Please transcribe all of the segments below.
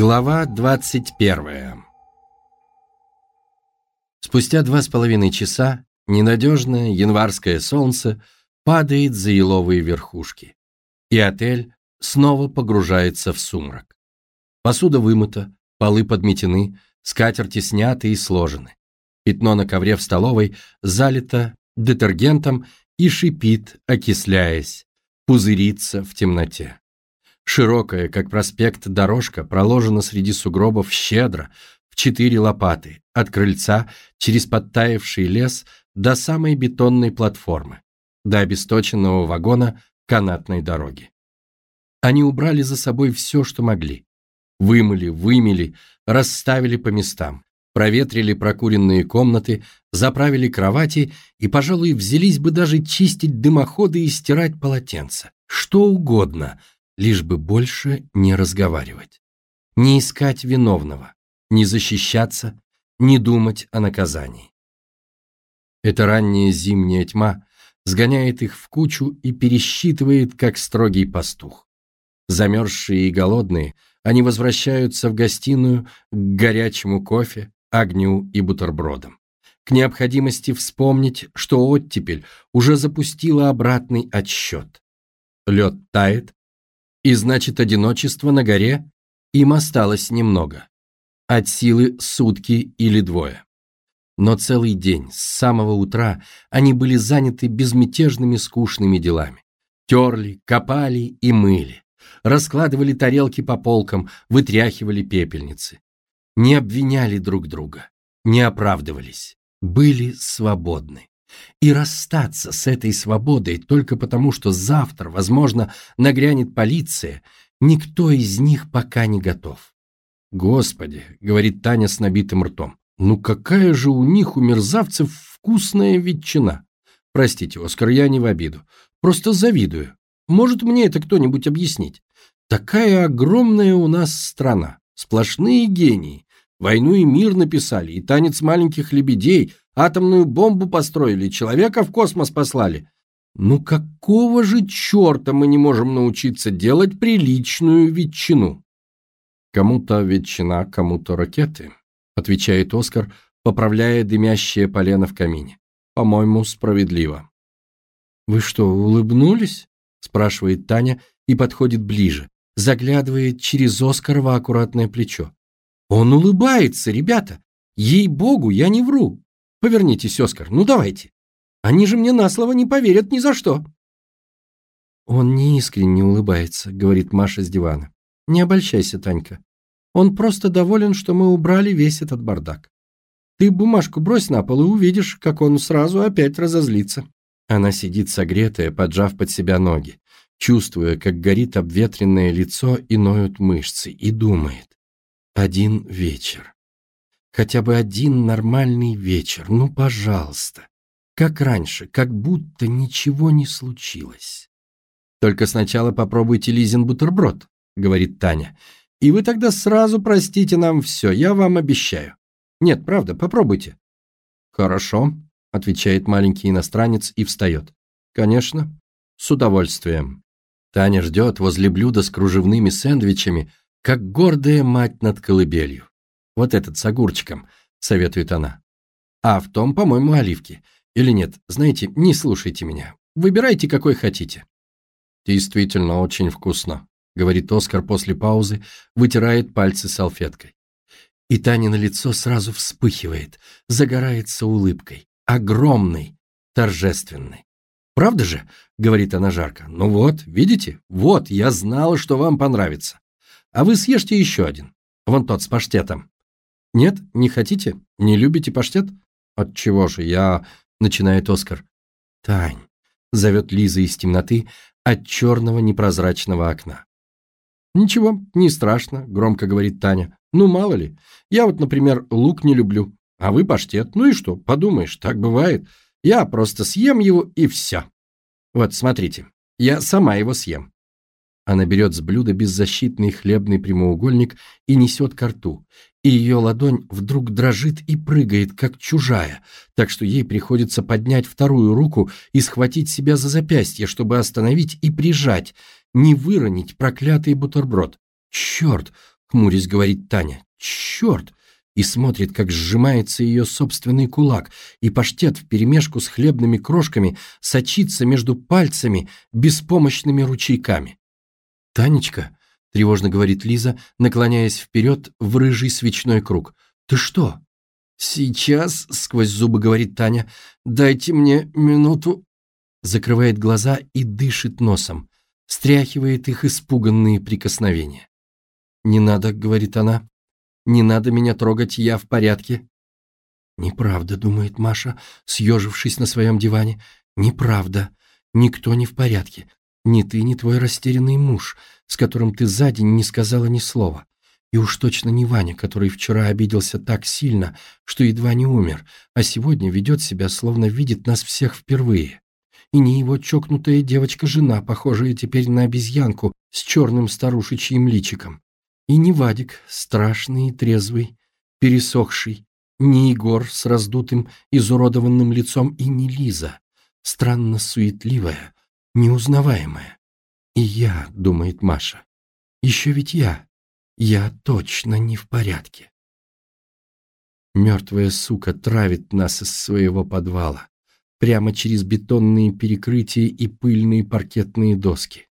Глава 21 Спустя два с половиной часа ненадежное январское солнце падает за еловые верхушки, и отель снова погружается в сумрак. Посуда вымыта, полы подметены, скатерти сняты и сложены. Пятно на ковре в столовой залито детергентом и шипит, окисляясь, пузырится в темноте. Широкая, как проспект, дорожка проложена среди сугробов щедро, в четыре лопаты, от крыльца через подтаявший лес до самой бетонной платформы, до обесточенного вагона канатной дороги. Они убрали за собой все, что могли. Вымыли, вымели, расставили по местам, проветрили прокуренные комнаты, заправили кровати и, пожалуй, взялись бы даже чистить дымоходы и стирать полотенца. Что угодно – лишь бы больше не разговаривать. Не искать виновного, не защищаться, не думать о наказании. Эта ранняя зимняя тьма сгоняет их в кучу и пересчитывает, как строгий пастух. Замерзшие и голодные, они возвращаются в гостиную к горячему кофе, огню и бутербродам. К необходимости вспомнить, что оттепель уже запустила обратный отсчет. Лед тает, и значит, одиночество на горе им осталось немного. От силы сутки или двое. Но целый день, с самого утра, они были заняты безмятежными скучными делами. Терли, копали и мыли. Раскладывали тарелки по полкам, вытряхивали пепельницы. Не обвиняли друг друга, не оправдывались. Были свободны. И расстаться с этой свободой только потому, что завтра, возможно, нагрянет полиция, никто из них пока не готов. «Господи», — говорит Таня с набитым ртом, «ну какая же у них, у мерзавцев, вкусная ветчина!» Простите, Оскар, я не в обиду. Просто завидую. Может мне это кто-нибудь объяснить? Такая огромная у нас страна. Сплошные гении. Войну и мир написали, и танец маленьких лебедей, Атомную бомбу построили, человека в космос послали. Ну какого же черта мы не можем научиться делать приличную ветчину? Кому-то ветчина, кому-то ракеты, отвечает Оскар, поправляя дымящее полено в камине. По-моему, справедливо. Вы что, улыбнулись? спрашивает Таня и подходит ближе, заглядывает через Оскарова аккуратное плечо. Он улыбается, ребята. Ей-богу, я не вру. Повернитесь, Оскар, ну давайте. Они же мне на слово не поверят ни за что. Он не искренне улыбается, говорит Маша с дивана. Не обольщайся, Танька. Он просто доволен, что мы убрали весь этот бардак. Ты бумажку брось на пол и увидишь, как он сразу опять разозлится. Она сидит согретая, поджав под себя ноги, чувствуя, как горит обветренное лицо и ноют мышцы, и думает. Один вечер. Хотя бы один нормальный вечер, ну, пожалуйста. Как раньше, как будто ничего не случилось. Только сначала попробуйте Лизин бутерброд, говорит Таня. И вы тогда сразу простите нам все, я вам обещаю. Нет, правда, попробуйте. Хорошо, отвечает маленький иностранец и встает. Конечно, с удовольствием. Таня ждет возле блюда с кружевными сэндвичами, как гордая мать над колыбелью. Вот этот с огурчиком, советует она. А в том, по-моему, оливки. Или нет, знаете, не слушайте меня. Выбирайте, какой хотите. Действительно очень вкусно, говорит Оскар после паузы, вытирает пальцы салфеткой. И Таня на лицо сразу вспыхивает, загорается улыбкой. Огромной, торжественной. «Правда же?» — говорит она жарко. «Ну вот, видите? Вот, я знала, что вам понравится. А вы съешьте еще один. Вон тот с паштетом. «Нет, не хотите? Не любите паштет?» «Отчего же я...» — начинает Оскар. «Тань», — зовет Лиза из темноты от черного непрозрачного окна. «Ничего, не страшно», — громко говорит Таня. «Ну, мало ли. Я вот, например, лук не люблю, а вы паштет. Ну и что, подумаешь, так бывает. Я просто съем его и все. Вот, смотрите, я сама его съем». Она берет с блюда беззащитный хлебный прямоугольник и несет ко рту, и ее ладонь вдруг дрожит и прыгает, как чужая, так что ей приходится поднять вторую руку и схватить себя за запястье, чтобы остановить и прижать, не выронить проклятый бутерброд. Черт, хмурясь говорит Таня. Черт! И смотрит, как сжимается ее собственный кулак, и паштет вперемешку с хлебными крошками сочится между пальцами беспомощными ручейками. «Танечка», — тревожно говорит Лиза, наклоняясь вперед в рыжий свечной круг, — «ты что?» «Сейчас», — сквозь зубы говорит Таня, — «дайте мне минуту». Закрывает глаза и дышит носом, стряхивает их испуганные прикосновения. «Не надо», — говорит она, — «не надо меня трогать, я в порядке». «Неправда», — думает Маша, съежившись на своем диване, — «неправда, никто не в порядке, ни ты, ни твой растерянный муж, с которым ты за день не сказала ни слова. И уж точно не Ваня, который вчера обиделся так сильно, что едва не умер, а сегодня ведет себя, словно видит нас всех впервые. И не его чокнутая девочка-жена, похожая теперь на обезьянку с черным старушечьим личиком. И не Вадик, страшный и трезвый, пересохший, не Егор с раздутым, изуродованным лицом, и не Лиза, странно суетливая, неузнаваемая. И я, думает Маша, еще ведь я, я точно не в порядке. Мертвая сука травит нас из своего подвала, прямо через бетонные перекрытия и пыльные паркетные доски.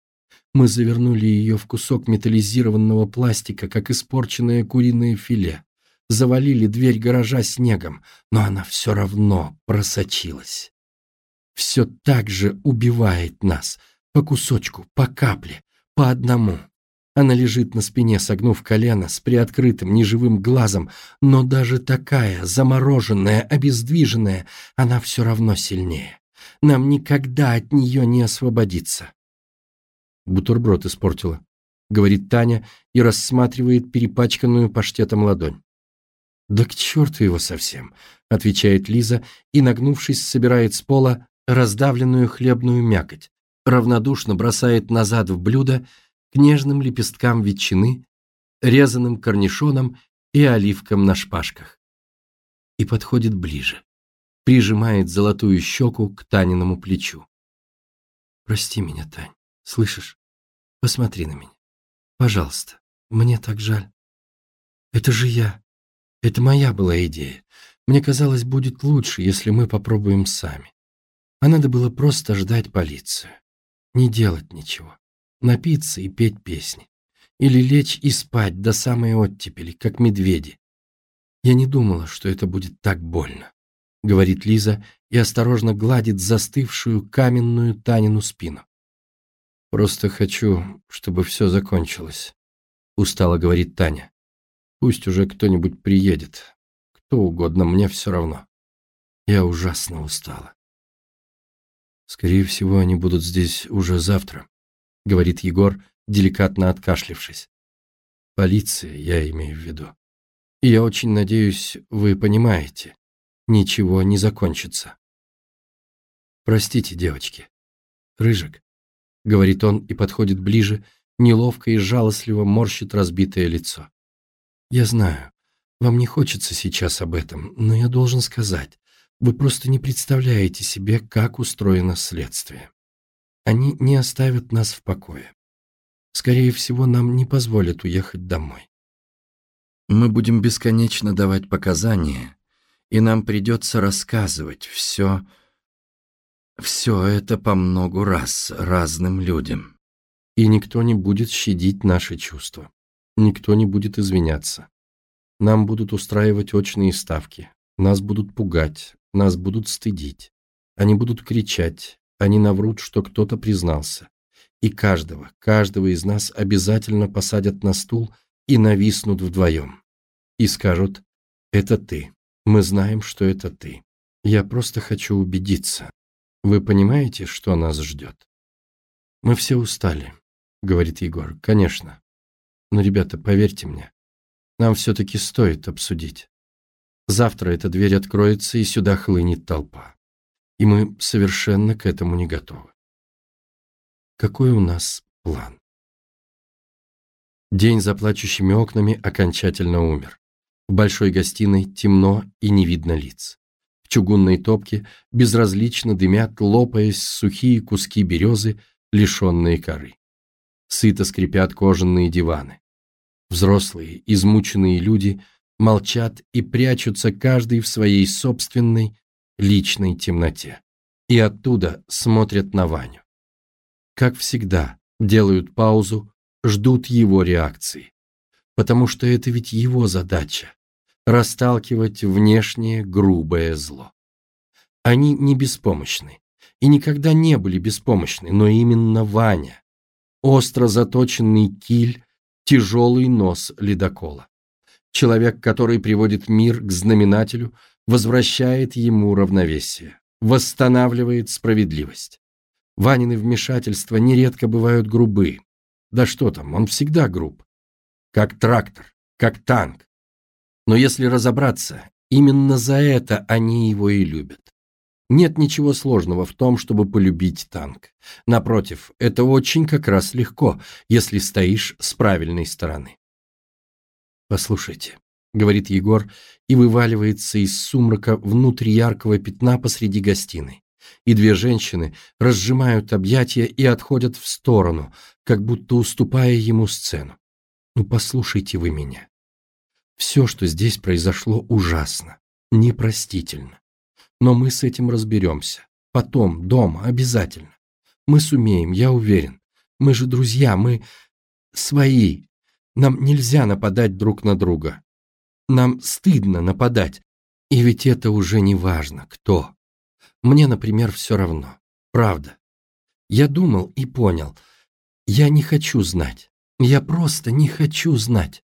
Мы завернули ее в кусок металлизированного пластика, как испорченное куриное филе, завалили дверь гаража снегом, но она все равно просочилась. Все так же убивает нас, по кусочку, по капле, по одному. Она лежит на спине, согнув колено, с приоткрытым неживым глазом, но даже такая, замороженная, обездвиженная, она все равно сильнее. Нам никогда от нее не освободиться. Бутерброд испортила, говорит Таня и рассматривает перепачканную паштетом ладонь. «Да к черту его совсем», — отвечает Лиза и, нагнувшись, собирает с пола раздавленную хлебную мякоть, равнодушно бросает назад в блюдо к нежным лепесткам ветчины, резаным корнишоном и оливкам на шпажках. И подходит ближе, прижимает золотую щеку к Таниному плечу. «Прости меня, Тань, слышишь? Посмотри на меня. Пожалуйста, мне так жаль. Это же я. Это моя была идея. Мне казалось, будет лучше, если мы попробуем сами. А надо было просто ждать полицию. Не делать ничего напиться и петь песни. Или лечь и спать до самой оттепели, как медведи. Я не думала, что это будет так больно, говорит Лиза и осторожно гладит застывшую каменную Танину спину. Просто хочу, чтобы все закончилось, устало говорит Таня. Пусть уже кто-нибудь приедет. Кто угодно, мне все равно. Я ужасно устала. Скорее всего, они будут здесь уже завтра говорит Егор, деликатно откашлившись. Полиция, я имею в виду. И я очень надеюсь, вы понимаете, ничего не закончится. Простите, девочки. Рыжик, говорит он и подходит ближе, неловко и жалостливо морщит разбитое лицо. Я знаю, вам не хочется сейчас об этом, но я должен сказать, вы просто не представляете себе, как устроено следствие. Они не оставят нас в покое. Скорее всего, нам не позволят уехать домой. Мы будем бесконечно давать показания, и нам придется рассказывать все, все это по многу раз разным людям. И никто не будет щадить наши чувства. Никто не будет извиняться. Нам будут устраивать очные ставки. Нас будут пугать. Нас будут стыдить. Они будут кричать. Они наврут, что кто-то признался. И каждого, каждого из нас обязательно посадят на стул и нависнут вдвоем. И скажут «Это ты. Мы знаем, что это ты. Я просто хочу убедиться. Вы понимаете, что нас ждет?» «Мы все устали», — говорит Егор. «Конечно. Но, ребята, поверьте мне, нам все-таки стоит обсудить. Завтра эта дверь откроется, и сюда хлынет толпа и мы совершенно к этому не готовы. Какой у нас план? День за плачущими окнами окончательно умер. В большой гостиной темно и не видно лиц. В чугунной топке безразлично дымят, лопаясь сухие куски березы, лишенные коры. Сыто скрипят кожаные диваны. Взрослые, измученные люди молчат и прячутся каждый в своей собственной личной темноте. И оттуда смотрят на Ваню. Как всегда, делают паузу, ждут его реакции. Потому что это ведь его задача – расталкивать внешнее грубое зло. Они не беспомощны и никогда не были беспомощны, но именно Ваня – остро заточенный киль, тяжелый нос ледокола. Человек, который приводит мир к знаменателю, возвращает ему равновесие, восстанавливает справедливость. Ванины вмешательства нередко бывают грубы. Да что там, он всегда груб. Как трактор, как танк. Но если разобраться, именно за это они его и любят. Нет ничего сложного в том, чтобы полюбить танк. Напротив, это очень как раз легко, если стоишь с правильной стороны. «Послушайте», — говорит Егор и вываливается из сумрака внутрь яркого пятна посреди гостиной. И две женщины разжимают объятия и отходят в сторону, как будто уступая ему сцену. «Ну послушайте вы меня. Все, что здесь произошло, ужасно, непростительно. Но мы с этим разберемся. Потом, дома, обязательно. Мы сумеем, я уверен. Мы же друзья, мы свои. Нам нельзя нападать друг на друга. Нам стыдно нападать. И ведь это уже не важно, кто. Мне, например, все равно. Правда. Я думал и понял. Я не хочу знать. Я просто не хочу знать.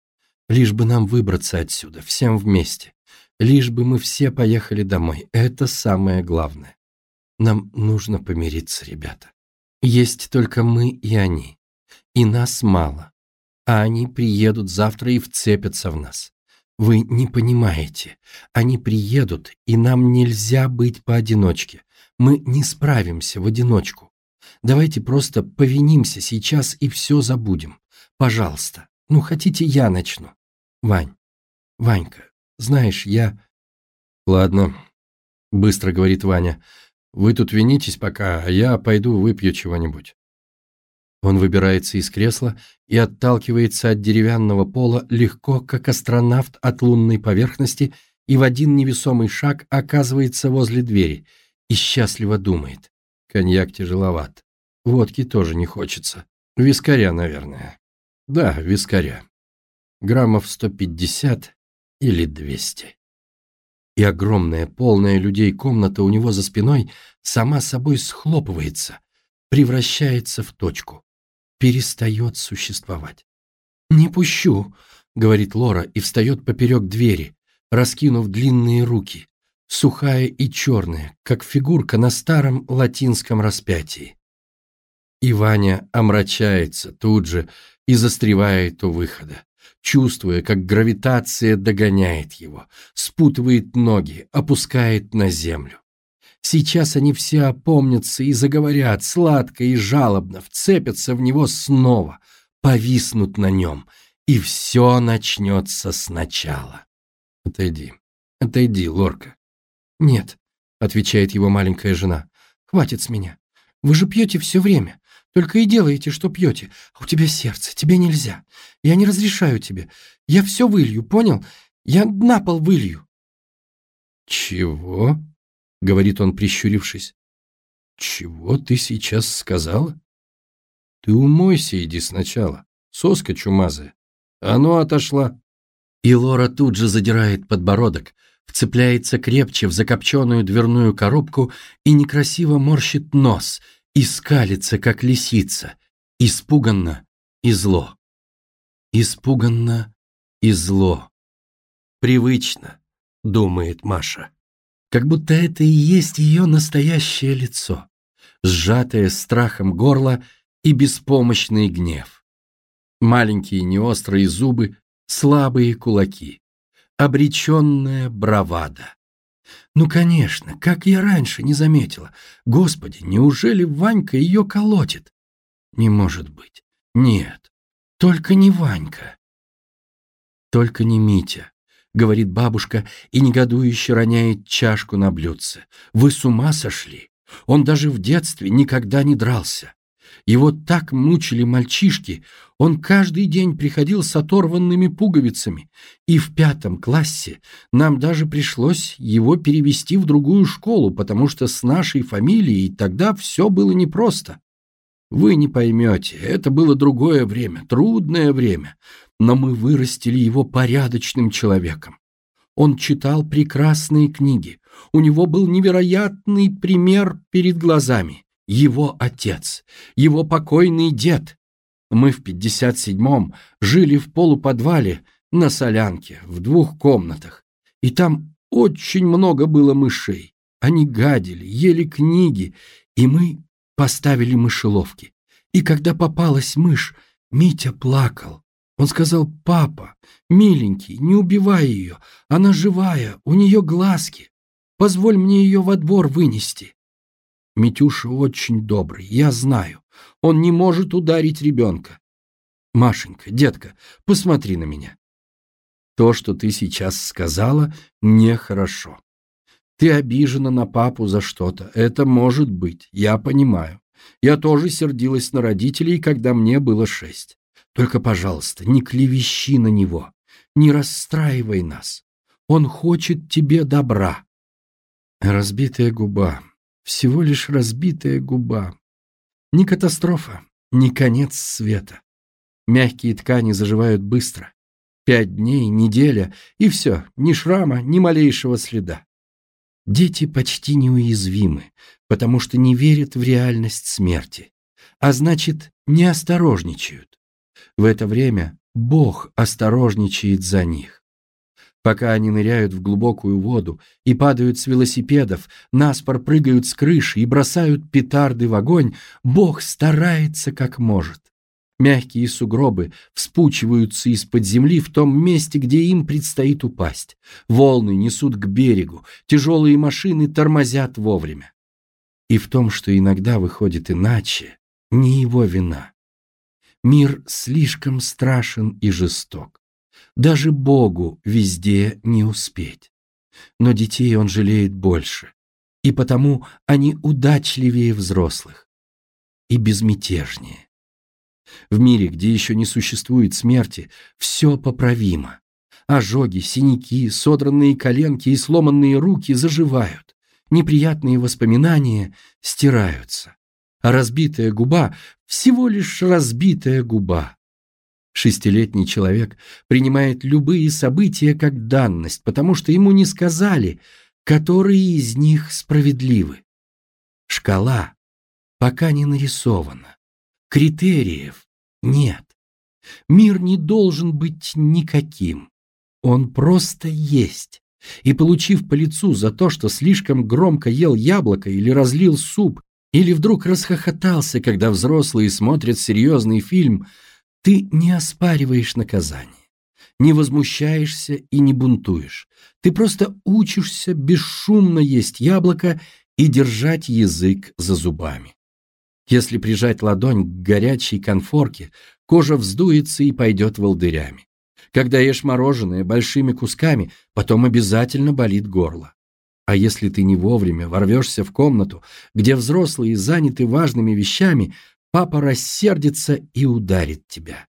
Лишь бы нам выбраться отсюда, всем вместе. Лишь бы мы все поехали домой. Это самое главное. Нам нужно помириться, ребята. Есть только мы и они. И нас мало. А они приедут завтра и вцепятся в нас. Вы не понимаете. Они приедут, и нам нельзя быть поодиночке. Мы не справимся в одиночку. Давайте просто повинимся сейчас и все забудем. Пожалуйста. Ну, хотите, я начну. Вань, Ванька, знаешь, я... Ладно, быстро говорит Ваня. Вы тут винитесь пока, а я пойду выпью чего-нибудь. Он выбирается из кресла и отталкивается от деревянного пола легко, как астронавт от лунной поверхности, и в один невесомый шаг оказывается возле двери и счастливо думает. Коньяк тяжеловат. Водки тоже не хочется. Вискаря, наверное. Да, вискаря. Граммов 150 или 200. И огромная, полная людей комната у него за спиной сама собой схлопывается, превращается в точку, перестает существовать. «Не пущу», — говорит Лора и встает поперек двери, раскинув длинные руки, сухая и черная, как фигурка на старом латинском распятии. И Ваня омрачается тут же и застревает у выхода чувствуя, как гравитация догоняет его, спутывает ноги, опускает на землю. Сейчас они все опомнятся и заговорят сладко и жалобно, вцепятся в него снова, повиснут на нем, и все начнется сначала. «Отойди, отойди, Лорка». «Нет», — отвечает его маленькая жена, — «хватит с меня. Вы же пьете все время. Только и делаете, что пьете. А у тебя сердце, тебе нельзя. Я не разрешаю тебе. Я все вылью, понял? Я на пол вылью». «Чего?» — говорит он, прищурившись. «Чего ты сейчас сказала?» «Ты умойся, иди сначала. Соска чумазая. Ну, отошла». И Лора тут же задирает подбородок, вцепляется крепче в закопченную дверную коробку и некрасиво морщит нос — и скалится, как лисица, испуганно и зло. Испуганно и зло. Привычно, думает Маша. Как будто это и есть ее настоящее лицо, сжатое страхом горло и беспомощный гнев. Маленькие неострые зубы, слабые кулаки, обреченная бравада. Ну, конечно, как я раньше не заметила. Господи, неужели Ванька ее колотит? Не может быть. Нет, только не Ванька. Только не Митя, говорит бабушка и негодующе роняет чашку на блюдце. Вы с ума сошли? Он даже в детстве никогда не дрался. Его так мучили мальчишки, он каждый день приходил с оторванными пуговицами, и в пятом классе нам даже пришлось его перевести в другую школу, потому что с нашей фамилией тогда все было непросто. Вы не поймете, это было другое время, трудное время, но мы вырастили его порядочным человеком. Он читал прекрасные книги, у него был невероятный пример перед глазами. Его отец, его покойный дед. Мы в 57-м жили в полуподвале на солянке, в двух комнатах. И там очень много было мышей. Они гадили, ели книги, и мы поставили мышеловки. И когда попалась мышь, Митя плакал. Он сказал, «Папа, миленький, не убивай ее, она живая, у нее глазки. Позволь мне ее во двор вынести». Митюша очень добрый, я знаю. Он не может ударить ребенка. Машенька, детка, посмотри на меня. То, что ты сейчас сказала, нехорошо. Ты обижена на папу за что-то. Это может быть, я понимаю. Я тоже сердилась на родителей, когда мне было шесть. Только, пожалуйста, не клевещи на него, не расстраивай нас. Он хочет тебе добра. Разбитая губа, всего лишь разбитая губа. Ни катастрофа, ни конец света. Мягкие ткани заживают быстро. Пять дней, неделя, и все, ни шрама, ни малейшего следа. Дети почти неуязвимы, потому что не верят в реальность смерти, а значит, не осторожничают. В это время Бог осторожничает за них. Пока они ныряют в глубокую воду и падают с велосипедов, наспор прыгают с крыши и бросают петарды в огонь, Бог старается как может. Мягкие сугробы вспучиваются из-под земли в том месте, где им предстоит упасть. Волны несут к берегу, тяжелые машины тормозят вовремя. И в том, что иногда выходит иначе, не его вина. Мир слишком страшен и жесток. Даже Богу везде не успеть. Но детей он жалеет больше, и потому они удачливее взрослых и безмятежнее. В мире, где еще не существует смерти, все поправимо. Ожоги, синяки, содранные коленки и сломанные руки заживают. Неприятные воспоминания стираются. Разбитая губа – всего лишь разбитая губа. Шестилетний человек принимает любые события как данность, потому что ему не сказали, которые из них справедливы. Шкала пока не нарисована. Критериев нет. Мир не должен быть никаким. Он просто есть. И получив по лицу за то, что слишком громко ел яблоко или разлил суп, или вдруг расхохотался, когда взрослые смотрят серьезный фильм, ты не оспариваешь наказание, не возмущаешься и не бунтуешь. Ты просто учишься бесшумно есть яблоко и держать язык за зубами. Если прижать ладонь к горячей конфорке, кожа вздуется и пойдет волдырями. Когда ешь мороженое большими кусками, потом обязательно болит горло. А если ты не вовремя ворвешься в комнату, где взрослые заняты важными вещами, папа рассердится и ударит тебя.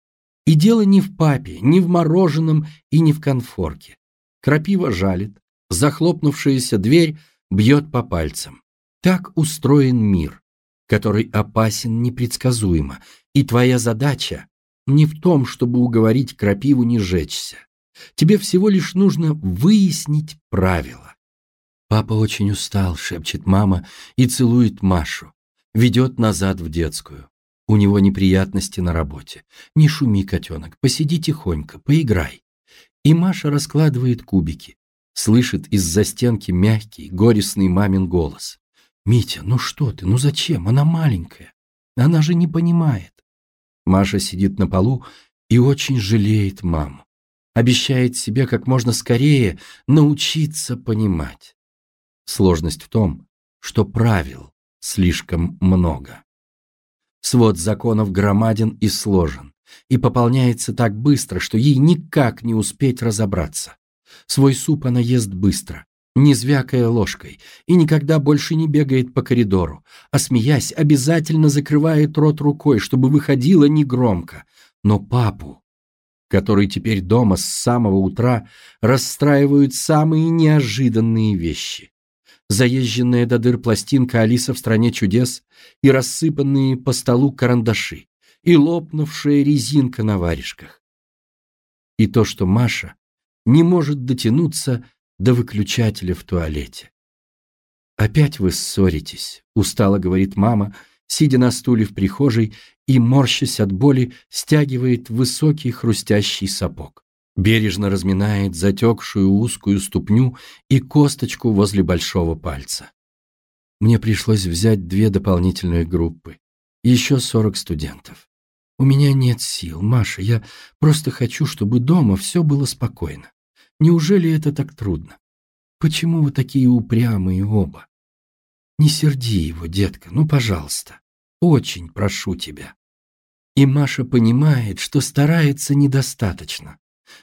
И дело не в папе, не в мороженом и не в конфорке. Крапива жалит, захлопнувшаяся дверь бьет по пальцам. Так устроен мир который опасен непредсказуемо, и твоя задача не в том, чтобы уговорить крапиву не жечься. Тебе всего лишь нужно выяснить правила. Папа очень устал, шепчет мама и целует Машу. Ведет назад в детскую. У него неприятности на работе. Не шуми, котенок, посиди тихонько, поиграй. И Маша раскладывает кубики. Слышит из-за стенки мягкий, горестный мамин голос. «Митя, ну что ты, ну зачем? Она маленькая. Она же не понимает». Маша сидит на полу и очень жалеет маму. Обещает себе как можно скорее научиться понимать. Сложность в том, что правил слишком много. Свод законов громаден и сложен, и пополняется так быстро, что ей никак не успеть разобраться. Свой суп она ест быстро, не звякая ложкой, и никогда больше не бегает по коридору, а, смеясь, обязательно закрывает рот рукой, чтобы выходило негромко. Но папу, который теперь дома с самого утра, расстраивают самые неожиданные вещи. Заезженная до дыр пластинка «Алиса в стране чудес» и рассыпанные по столу карандаши, и лопнувшая резинка на варежках. И то, что Маша не может дотянуться до выключателя в туалете. «Опять вы ссоритесь», — устало говорит мама, сидя на стуле в прихожей и, морщась от боли, стягивает высокий хрустящий сапог. Бережно разминает затекшую узкую ступню и косточку возле большого пальца. Мне пришлось взять две дополнительные группы. Еще сорок студентов. У меня нет сил, Маша, я просто хочу, чтобы дома все было спокойно. Неужели это так трудно? Почему вы такие упрямые оба? Не серди его, детка, ну, пожалуйста. Очень прошу тебя. И Маша понимает, что старается недостаточно.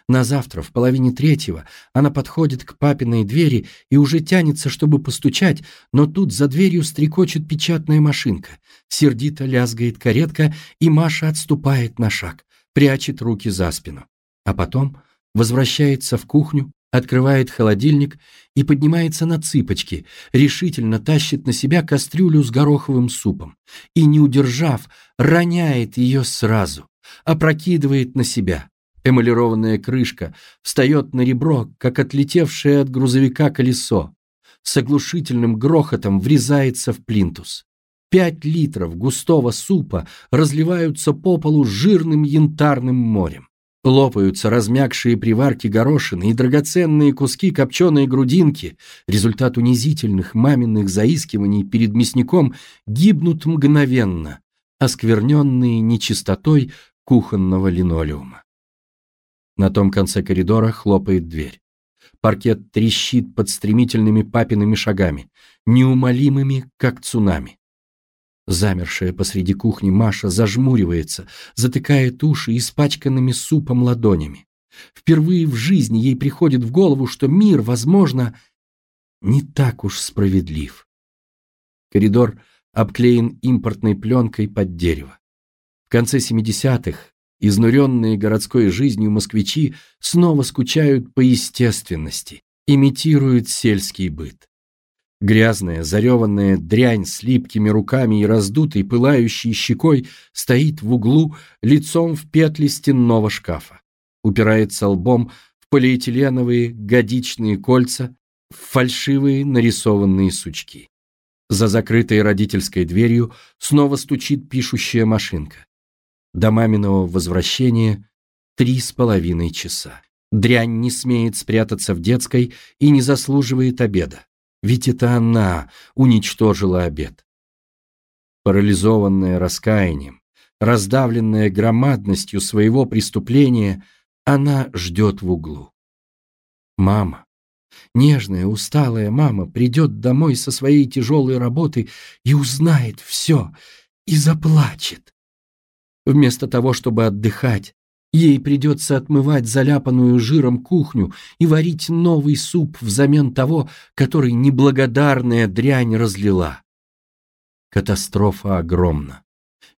На завтра, в половине третьего, она подходит к папиной двери и уже тянется, чтобы постучать, но тут за дверью стрекочет печатная машинка. Сердито лязгает каретка, и Маша отступает на шаг, прячет руки за спину. А потом возвращается в кухню, открывает холодильник и поднимается на цыпочки, решительно тащит на себя кастрюлю с гороховым супом и, не удержав, роняет ее сразу, опрокидывает на себя. Эмалированная крышка встает на ребро, как отлетевшее от грузовика колесо. С оглушительным грохотом врезается в плинтус. Пять литров густого супа разливаются по полу жирным янтарным морем. Лопаются размягшие приварки горошины и драгоценные куски копченой грудинки, результат унизительных маминых заискиваний перед мясником, гибнут мгновенно, оскверненные нечистотой кухонного линолеума. На том конце коридора хлопает дверь. Паркет трещит под стремительными папиными шагами, неумолимыми, как цунами. Замершая посреди кухни Маша зажмуривается, затыкает уши испачканными супом ладонями. Впервые в жизни ей приходит в голову, что мир, возможно, не так уж справедлив. Коридор обклеен импортной пленкой под дерево. В конце 70-х изнуренные городской жизнью москвичи снова скучают по естественности, имитируют сельский быт. Грязная, зареванная дрянь с липкими руками и раздутой, пылающей щекой стоит в углу лицом в петли стенного шкафа. Упирается лбом в полиэтиленовые годичные кольца, в фальшивые нарисованные сучки. За закрытой родительской дверью снова стучит пишущая машинка. До маминого возвращения три с половиной часа. Дрянь не смеет спрятаться в детской и не заслуживает обеда. Ведь это она уничтожила обед. Парализованная раскаянием, раздавленная громадностью своего преступления, она ждет в углу. Мама, нежная, усталая мама, придет домой со своей тяжелой работы и узнает все, и заплачет. Вместо того, чтобы отдыхать, Ей придется отмывать заляпанную жиром кухню и варить новый суп взамен того, который неблагодарная дрянь разлила. Катастрофа огромна,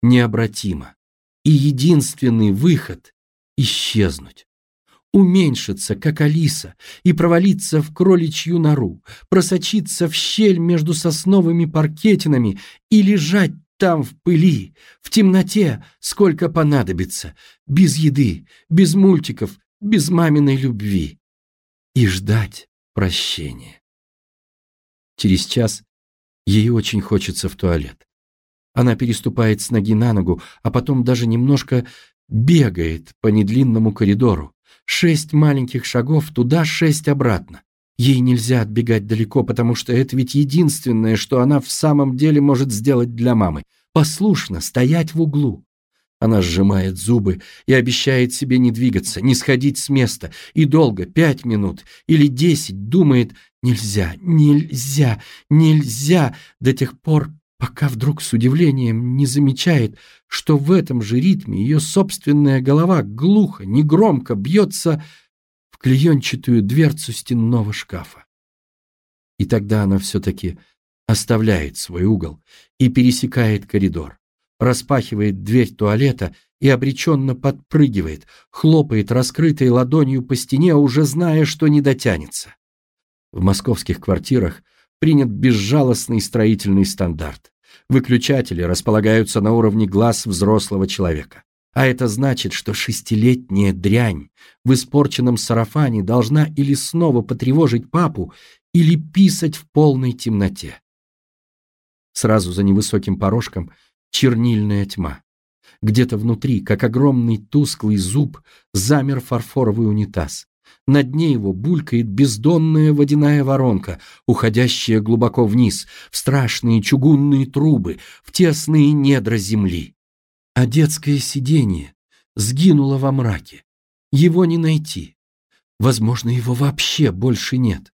необратима, и единственный выход — исчезнуть. Уменьшиться, как Алиса, и провалиться в кроличью нору, просочиться в щель между сосновыми паркетинами и лежать там в пыли, в темноте, сколько понадобится, без еды, без мультиков, без маминой любви. И ждать прощения. Через час ей очень хочется в туалет. Она переступает с ноги на ногу, а потом даже немножко бегает по недлинному коридору. Шесть маленьких шагов туда, шесть обратно. Ей нельзя отбегать далеко, потому что это ведь единственное, что она в самом деле может сделать для мамы. Послушно стоять в углу. Она сжимает зубы и обещает себе не двигаться, не сходить с места, и долго, пять минут или десять, думает «нельзя, нельзя, нельзя» до тех пор, пока вдруг с удивлением не замечает, что в этом же ритме ее собственная голова глухо, негромко бьется клеенчатую дверцу стенного шкафа. И тогда она все-таки оставляет свой угол и пересекает коридор, распахивает дверь туалета и обреченно подпрыгивает, хлопает раскрытой ладонью по стене, уже зная, что не дотянется. В московских квартирах принят безжалостный строительный стандарт. Выключатели располагаются на уровне глаз взрослого человека. А это значит, что шестилетняя дрянь в испорченном сарафане должна или снова потревожить папу, или писать в полной темноте. Сразу за невысоким порожком чернильная тьма. Где-то внутри, как огромный тусклый зуб, замер фарфоровый унитаз. На дне его булькает бездонная водяная воронка, уходящая глубоко вниз, в страшные чугунные трубы, в тесные недра земли. А детское сиденье сгинуло во мраке. Его не найти. Возможно, его вообще больше нет.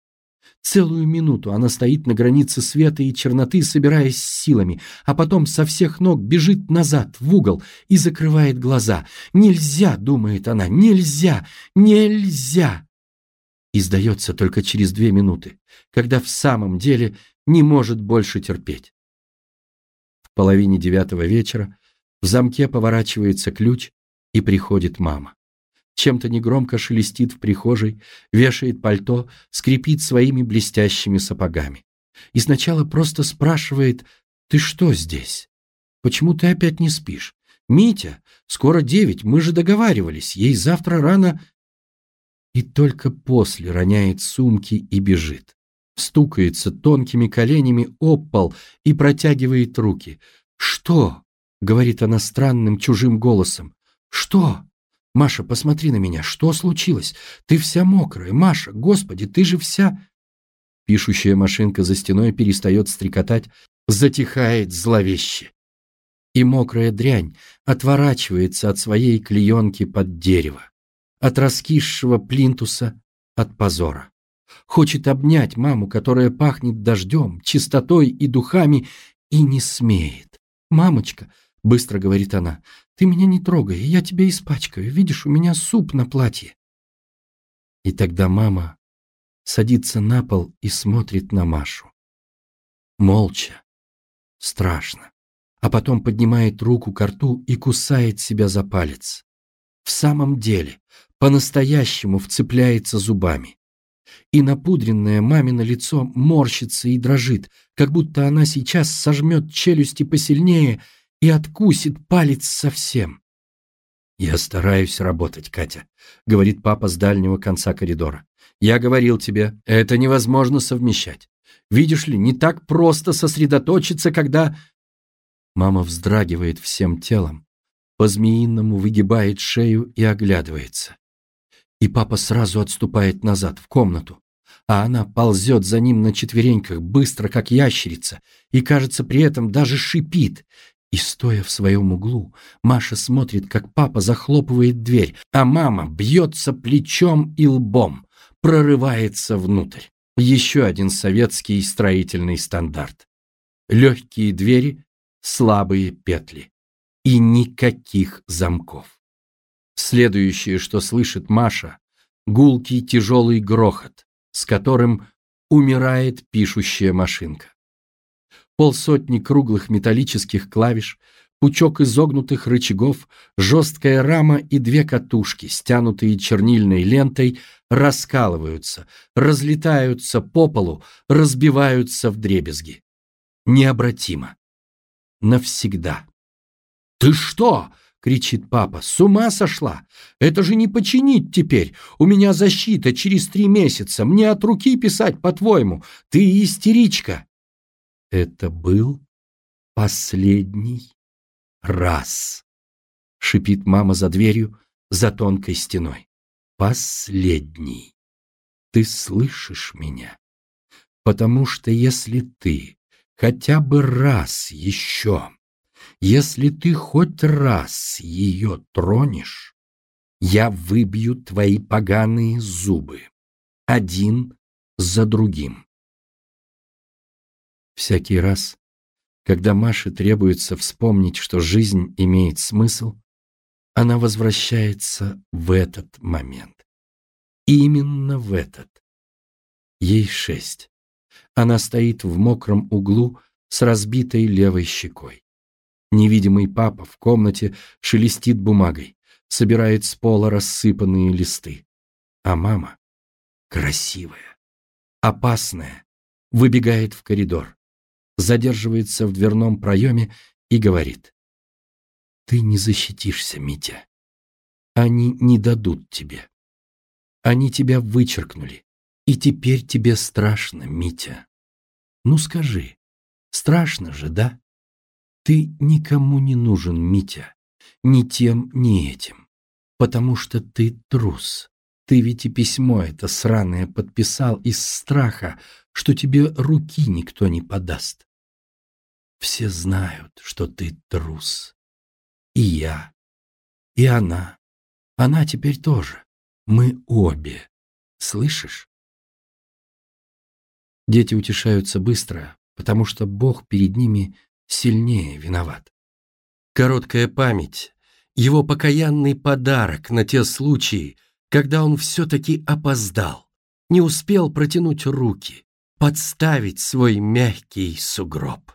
Целую минуту она стоит на границе света и черноты, собираясь с силами, а потом со всех ног бежит назад, в угол, и закрывает глаза. «Нельзя!» — думает она. «Нельзя! Нельзя!» И сдается только через две минуты, когда в самом деле не может больше терпеть. В половине девятого вечера в замке поворачивается ключ, и приходит мама чем-то негромко шелестит в прихожей, вешает пальто, скрипит своими блестящими сапогами. И сначала просто спрашивает «Ты что здесь? Почему ты опять не спишь? Митя, скоро девять, мы же договаривались, ей завтра рано...» И только после роняет сумки и бежит. Стукается тонкими коленями об пол и протягивает руки. «Что?» — говорит она странным чужим голосом. «Что?» Маша, посмотри на меня, что случилось? Ты вся мокрая, Маша, господи, ты же вся...» Пишущая машинка за стеной перестает стрекотать, затихает зловеще. И мокрая дрянь отворачивается от своей клеенки под дерево, от раскисшего плинтуса, от позора. Хочет обнять маму, которая пахнет дождем, чистотой и духами, и не смеет. «Мамочка», — быстро говорит она, ты меня не трогай, я тебя испачкаю. Видишь, у меня суп на платье. И тогда мама садится на пол и смотрит на Машу. Молча. Страшно. А потом поднимает руку к рту и кусает себя за палец. В самом деле, по-настоящему вцепляется зубами. И напудренное мамино лицо морщится и дрожит, как будто она сейчас сожмет челюсти посильнее и откусит палец совсем. «Я стараюсь работать, Катя», — говорит папа с дальнего конца коридора. «Я говорил тебе, это невозможно совмещать. Видишь ли, не так просто сосредоточиться, когда...» Мама вздрагивает всем телом, по-змеиному выгибает шею и оглядывается. И папа сразу отступает назад, в комнату, а она ползет за ним на четвереньках, быстро, как ящерица, и, кажется, при этом даже шипит, и, стоя в своем углу, Маша смотрит, как папа захлопывает дверь, а мама бьется плечом и лбом, прорывается внутрь. Еще один советский строительный стандарт. Легкие двери, слабые петли. И никаких замков. Следующее, что слышит Маша, гулкий тяжелый грохот, с которым умирает пишущая машинка полсотни круглых металлических клавиш, пучок изогнутых рычагов, жесткая рама и две катушки, стянутые чернильной лентой, раскалываются, разлетаются по полу, разбиваются в дребезги. Необратимо. Навсегда. «Ты что?» — кричит папа. «С ума сошла? Это же не починить теперь. У меня защита через три месяца. Мне от руки писать, по-твоему. Ты истеричка!» Это был последний раз, шипит мама за дверью, за тонкой стеной. Последний. Ты слышишь меня? Потому что если ты хотя бы раз еще, если ты хоть раз ее тронешь, я выбью твои поганые зубы, один за другим. Всякий раз, когда Маше требуется вспомнить, что жизнь имеет смысл, она возвращается в этот момент. Именно в этот. Ей шесть. Она стоит в мокром углу с разбитой левой щекой. Невидимый папа в комнате шелестит бумагой, собирает с пола рассыпанные листы. А мама, красивая, опасная, выбегает в коридор, задерживается в дверном проеме и говорит. «Ты не защитишься, Митя. Они не дадут тебе. Они тебя вычеркнули, и теперь тебе страшно, Митя. Ну скажи, страшно же, да? Ты никому не нужен, Митя, ни тем, ни этим, потому что ты трус. Ты ведь и письмо это сраное подписал из страха, что тебе руки никто не подаст. Все знают, что ты трус. И я, и она. Она теперь тоже. Мы обе. Слышишь? Дети утешаются быстро, потому что Бог перед ними сильнее виноват. Короткая память, его покаянный подарок на те случаи, когда он все-таки опоздал, не успел протянуть руки, подставить свой мягкий сугроб.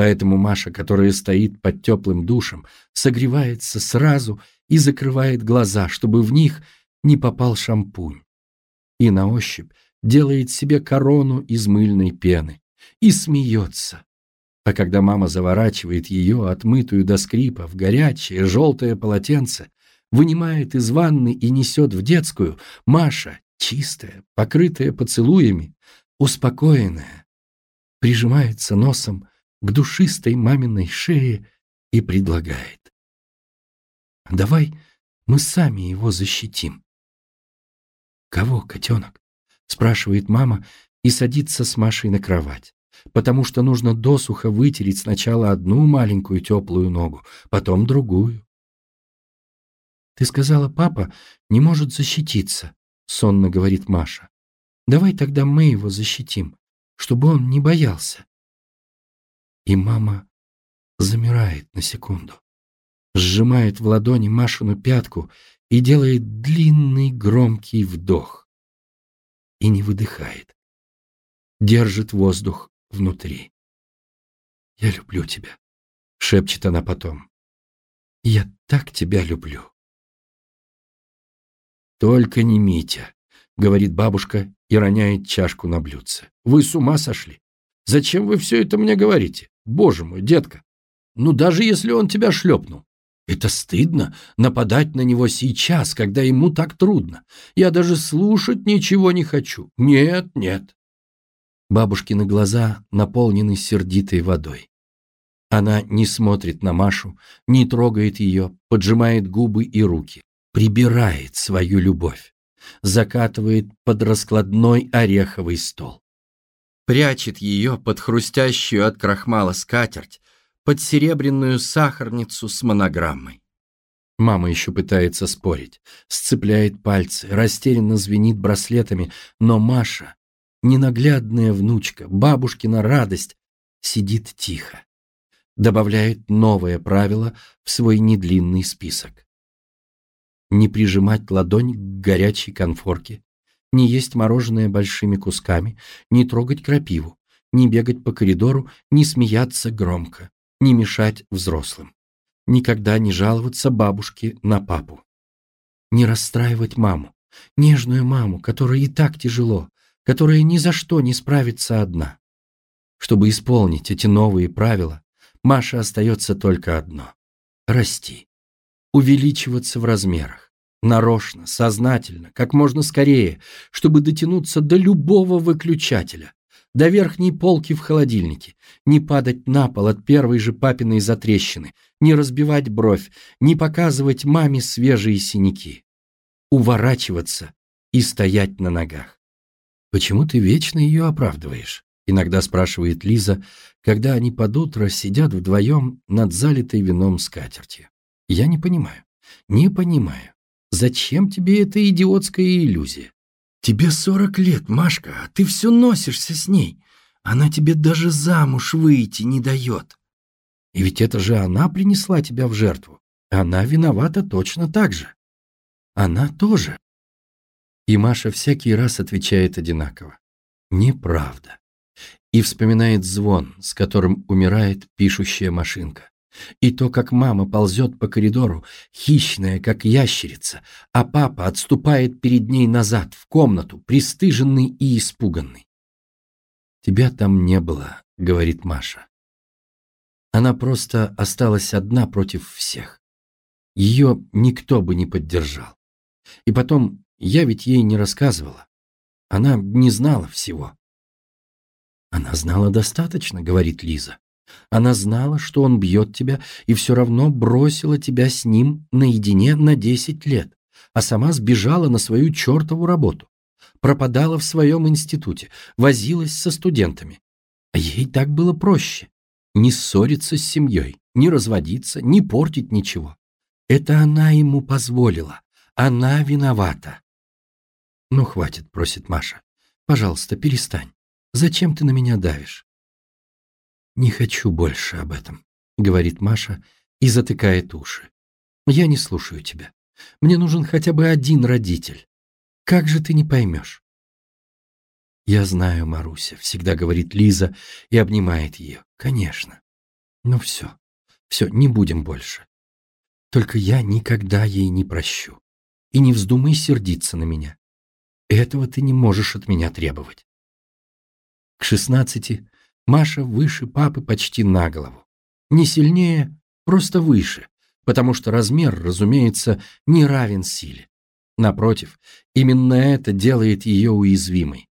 Поэтому Маша, которая стоит под теплым душем, согревается сразу и закрывает глаза, чтобы в них не попал шампунь. И на ощупь делает себе корону из мыльной пены и смеется. А когда мама заворачивает ее, отмытую до скрипа, в горячее желтое полотенце, вынимает из ванны и несет в детскую, Маша, чистая, покрытая поцелуями, успокоенная, прижимается носом к душистой маминой шее и предлагает. «Давай мы сами его защитим». «Кого, котенок?» — спрашивает мама и садится с Машей на кровать, потому что нужно досуха вытереть сначала одну маленькую теплую ногу, потом другую. «Ты сказала, папа не может защититься», — сонно говорит Маша. «Давай тогда мы его защитим, чтобы он не боялся». И мама замирает на секунду, сжимает в ладони Машину пятку и делает длинный громкий вдох. И не выдыхает. Держит воздух внутри. «Я люблю тебя», — шепчет она потом. «Я так тебя люблю». «Только не Митя», — говорит бабушка и роняет чашку на блюдце. «Вы с ума сошли? Зачем вы все это мне говорите? Боже мой, детка! Ну, даже если он тебя шлепнул. Это стыдно нападать на него сейчас, когда ему так трудно. Я даже слушать ничего не хочу. Нет, нет». Бабушкины глаза наполнены сердитой водой. Она не смотрит на Машу, не трогает ее, поджимает губы и руки прибирает свою любовь, закатывает под раскладной ореховый стол. Прячет ее под хрустящую от крахмала скатерть, под серебряную сахарницу с монограммой. Мама еще пытается спорить, сцепляет пальцы, растерянно звенит браслетами, но Маша, ненаглядная внучка, бабушкина радость, сидит тихо. Добавляет новое правило в свой недлинный список не прижимать ладонь к горячей конфорке, не есть мороженое большими кусками, не трогать крапиву, не бегать по коридору, не смеяться громко, не мешать взрослым. Никогда не жаловаться бабушке на папу. Не расстраивать маму, нежную маму, которой и так тяжело, которая ни за что не справится одна. Чтобы исполнить эти новые правила, Маше остается только одно — расти увеличиваться в размерах. Нарочно, сознательно, как можно скорее, чтобы дотянуться до любого выключателя, до верхней полки в холодильнике, не падать на пол от первой же папиной затрещины, не разбивать бровь, не показывать маме свежие синяки. Уворачиваться и стоять на ногах. «Почему ты вечно ее оправдываешь?» Иногда спрашивает Лиза, когда они под утро сидят вдвоем над залитой вином скатертью. Я не понимаю. Не понимаю. Зачем тебе эта идиотская иллюзия? Тебе сорок лет, Машка, а ты все носишься с ней. Она тебе даже замуж выйти не дает. И ведь это же она принесла тебя в жертву. Она виновата точно так же. Она тоже. И Маша всякий раз отвечает одинаково. Неправда. и вспоминает звон, с которым умирает пишущая машинка. И то, как мама ползет по коридору, хищная, как ящерица, а папа отступает перед ней назад, в комнату, пристыженный и испуганный. «Тебя там не было», — говорит Маша. Она просто осталась одна против всех. Ее никто бы не поддержал. И потом, я ведь ей не рассказывала. Она не знала всего. Она знала достаточно, говорит Лиза. Она знала, что он бьет тебя, и все равно бросила тебя с ним наедине на десять лет, а сама сбежала на свою чертову работу. Пропадала в своем институте, возилась со студентами. А ей так было проще. Не ссориться с семьей, не разводиться, не портить ничего. Это она ему позволила. Она виновата. «Ну, хватит», — просит Маша. «Пожалуйста, перестань. Зачем ты на меня давишь?» «Не хочу больше об этом», — говорит Маша и затыкает уши. «Я не слушаю тебя. Мне нужен хотя бы один родитель. Как же ты не поймешь?» «Я знаю, Маруся», — всегда говорит Лиза и обнимает ее. «Конечно. Ну все, все, не будем больше. Только я никогда ей не прощу. И не вздумай сердиться на меня. Этого ты не можешь от меня требовать. К шестнадцати Маша выше папы почти на голову. Не сильнее, просто выше, потому что размер, разумеется, не равен силе. Напротив, именно это делает ее уязвимой.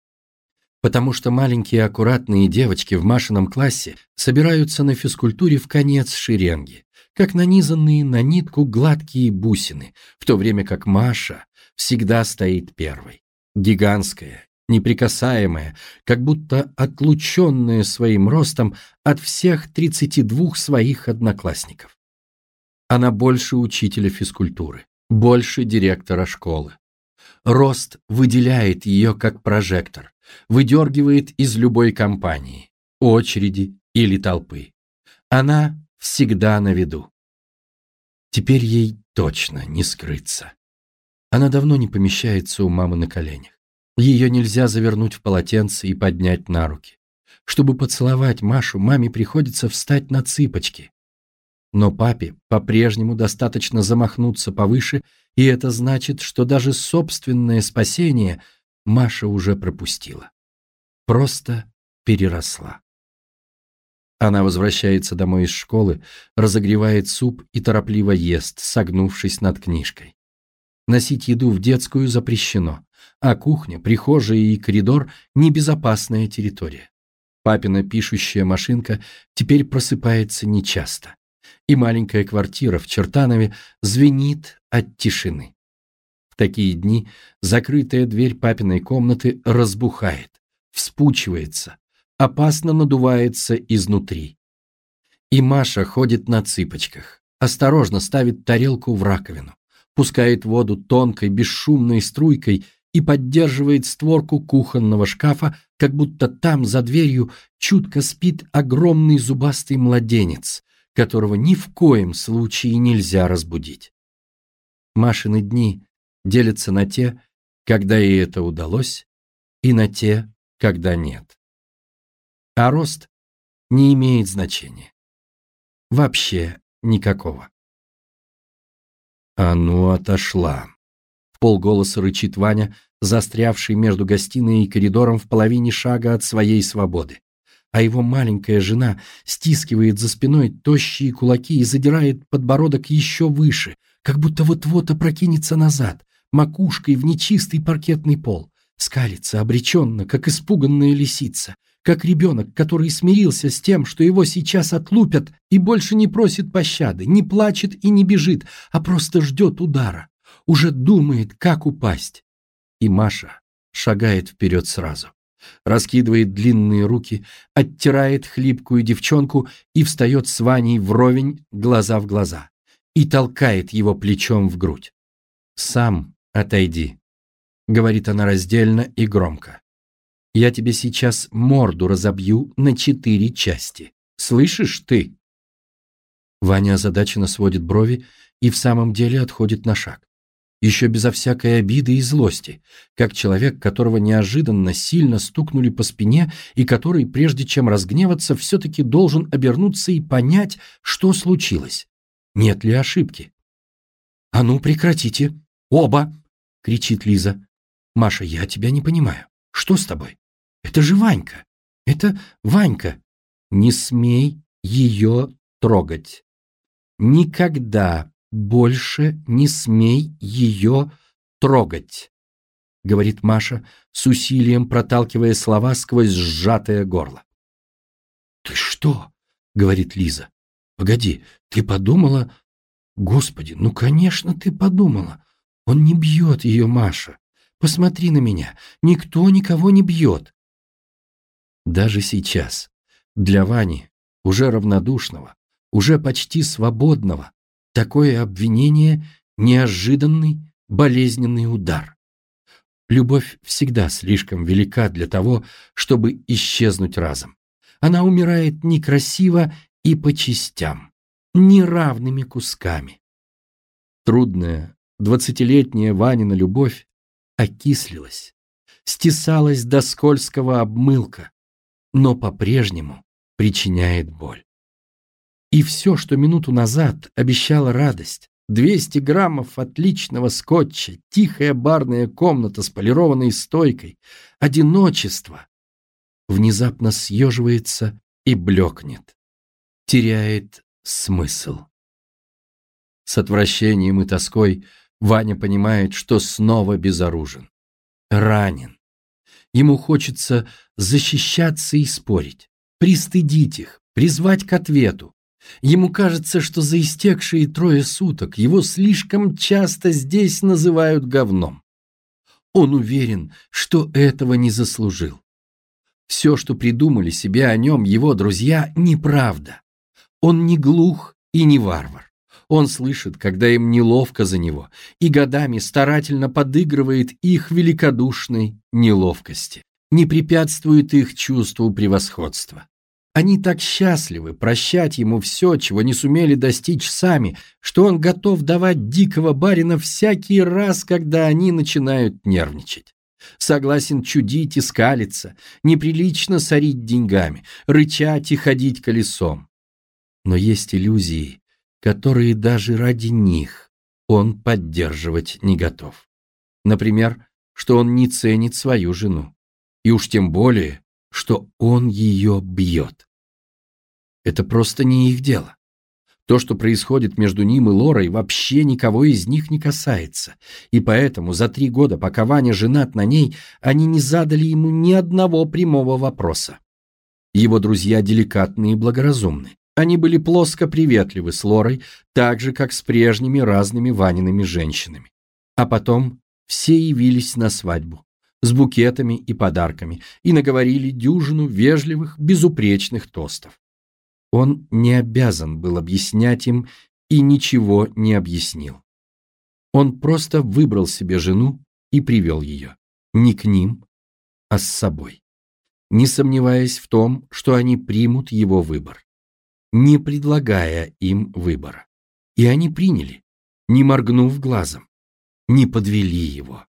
Потому что маленькие аккуратные девочки в Машином классе собираются на физкультуре в конец шеренги, как нанизанные на нитку гладкие бусины, в то время как Маша всегда стоит первой гигантская, неприкасаемая, как будто отлученная своим ростом от всех 32 своих одноклассников. Она больше учителя физкультуры, больше директора школы. Рост выделяет ее как прожектор, выдергивает из любой компании, очереди или толпы. Она всегда на виду. Теперь ей точно не скрыться. Она давно не помещается у мамы на коленях. Ее нельзя завернуть в полотенце и поднять на руки. Чтобы поцеловать Машу, маме приходится встать на цыпочки. Но папе по-прежнему достаточно замахнуться повыше, и это значит, что даже собственное спасение Маша уже пропустила. Просто переросла. Она возвращается домой из школы, разогревает суп и торопливо ест, согнувшись над книжкой. Носить еду в детскую запрещено, а кухня, прихожая и коридор – небезопасная территория. Папина пишущая машинка теперь просыпается нечасто, и маленькая квартира в Чертанове звенит от тишины. В такие дни закрытая дверь папиной комнаты разбухает, вспучивается, опасно надувается изнутри. И Маша ходит на цыпочках, осторожно ставит тарелку в раковину пускает воду тонкой, бесшумной струйкой и поддерживает створку кухонного шкафа, как будто там, за дверью, чутко спит огромный зубастый младенец, которого ни в коем случае нельзя разбудить. Машины дни делятся на те, когда ей это удалось, и на те, когда нет. А рост не имеет значения. Вообще никакого. «А ну, отошла!» Полголоса рычит Ваня, застрявший между гостиной и коридором в половине шага от своей свободы. А его маленькая жена стискивает за спиной тощие кулаки и задирает подбородок еще выше, как будто вот-вот опрокинется назад, макушкой в нечистый паркетный пол. Скалится обреченно, как испуганная лисица, как ребенок, который смирился с тем, что его сейчас отлупят и больше не просит пощады, не плачет и не бежит, а просто ждет удара, уже думает, как упасть. И Маша шагает вперед сразу, раскидывает длинные руки, оттирает хлипкую девчонку и встает с Ваней вровень, глаза в глаза, и толкает его плечом в грудь. «Сам отойди», — говорит она раздельно и громко. Я тебе сейчас морду разобью на четыре части. Слышишь ты?» Ваня озадаченно сводит брови и в самом деле отходит на шаг. Еще безо всякой обиды и злости, как человек, которого неожиданно сильно стукнули по спине и который, прежде чем разгневаться, все-таки должен обернуться и понять, что случилось. Нет ли ошибки? «А ну, прекратите! Оба!» — кричит Лиза. «Маша, я тебя не понимаю. Что с тобой? Это же Ванька! Это Ванька! Не смей ее трогать! Никогда больше не смей ее трогать!» — говорит Маша, с усилием проталкивая слова сквозь сжатое горло. «Ты что?» — говорит Лиза. «Погоди, ты подумала...» «Господи, ну, конечно, ты подумала. Он не бьет ее, Маша. Посмотри на меня. Никто никого не бьет». Даже сейчас, для Вани, уже равнодушного, уже почти свободного, Такое обвинение – неожиданный, болезненный удар. Любовь всегда слишком велика для того, чтобы исчезнуть разом. Она умирает некрасиво и по частям, неравными кусками. Трудная, двадцатилетняя Ванина любовь окислилась, стесалась до скользкого обмылка, но по-прежнему причиняет боль. И все, что минуту назад обещало радость, 200 граммов отличного скотча, тихая барная комната с полированной стойкой, одиночество, внезапно съеживается и блекнет, теряет смысл. С отвращением и тоской Ваня понимает, что снова безоружен, ранен. Ему хочется защищаться и спорить, пристыдить их, призвать к ответу, Ему кажется, что за истекшие трое суток его слишком часто здесь называют говном. Он уверен, что этого не заслужил. Все, что придумали себе о нем его друзья, неправда. Он не глух и не варвар. Он слышит, когда им неловко за него, и годами старательно подыгрывает их великодушной неловкости, не препятствует их чувству превосходства. Они так счастливы прощать ему все, чего не сумели достичь сами, что он готов давать дикого барина всякий раз, когда они начинают нервничать. Согласен чудить и скалиться, неприлично сорить деньгами, рычать и ходить колесом. Но есть иллюзии, которые даже ради них он поддерживать не готов. Например, что он не ценит свою жену. И уж тем более, что он ее бьет. Это просто не их дело. То, что происходит между ним и Лорой, вообще никого из них не касается. И поэтому за три года, пока Ваня женат на ней, они не задали ему ни одного прямого вопроса. Его друзья деликатны и благоразумны. Они были плоско приветливы с Лорой, так же, как с прежними разными Ваниными женщинами. А потом все явились на свадьбу с букетами и подарками и наговорили дюжину вежливых, безупречных тостов. Он не обязан был объяснять им и ничего не объяснил. Он просто выбрал себе жену и привел ее. Не к ним, а с собой. Не сомневаясь в том, что они примут его выбор. Не предлагая им выбора. И они приняли, не моргнув глазом. Не подвели его.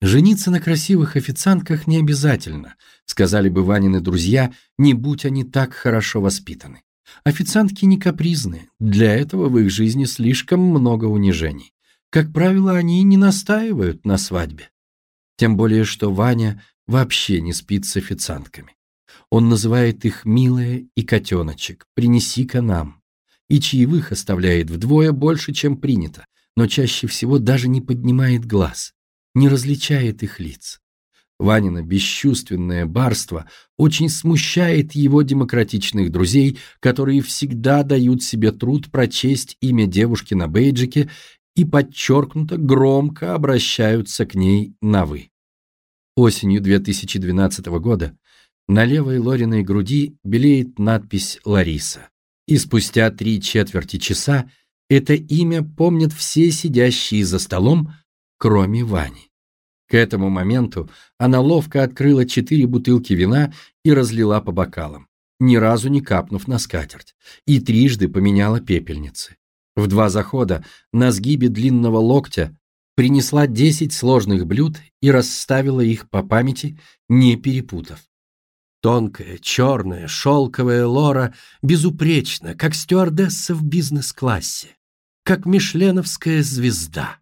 Жениться на красивых официантках не обязательно, сказали бы Ванины друзья, не будь они так хорошо воспитаны. Официантки не капризны, для этого в их жизни слишком много унижений. Как правило, они не настаивают на свадьбе. Тем более, что Ваня вообще не спит с официантками. Он называет их «милая» и «котеночек», «принеси-ка нам». И чаевых оставляет вдвое больше, чем принято, но чаще всего даже не поднимает глаз не различает их лиц. Ванина бесчувственное барство очень смущает его демократичных друзей, которые всегда дают себе труд прочесть имя девушки на бейджике и подчеркнуто громко обращаются к ней на «вы». Осенью 2012 года на левой Лориной груди белеет надпись «Лариса». И спустя три четверти часа это имя помнят все сидящие за столом, кроме Вани. К этому моменту она ловко открыла четыре бутылки вина и разлила по бокалам, ни разу не капнув на скатерть, и трижды поменяла пепельницы. В два захода на сгибе длинного локтя принесла десять сложных блюд и расставила их по памяти, не перепутав. Тонкая, черная, шелковая лора безупречна, как стюардесса в бизнес-классе, как мишленовская звезда.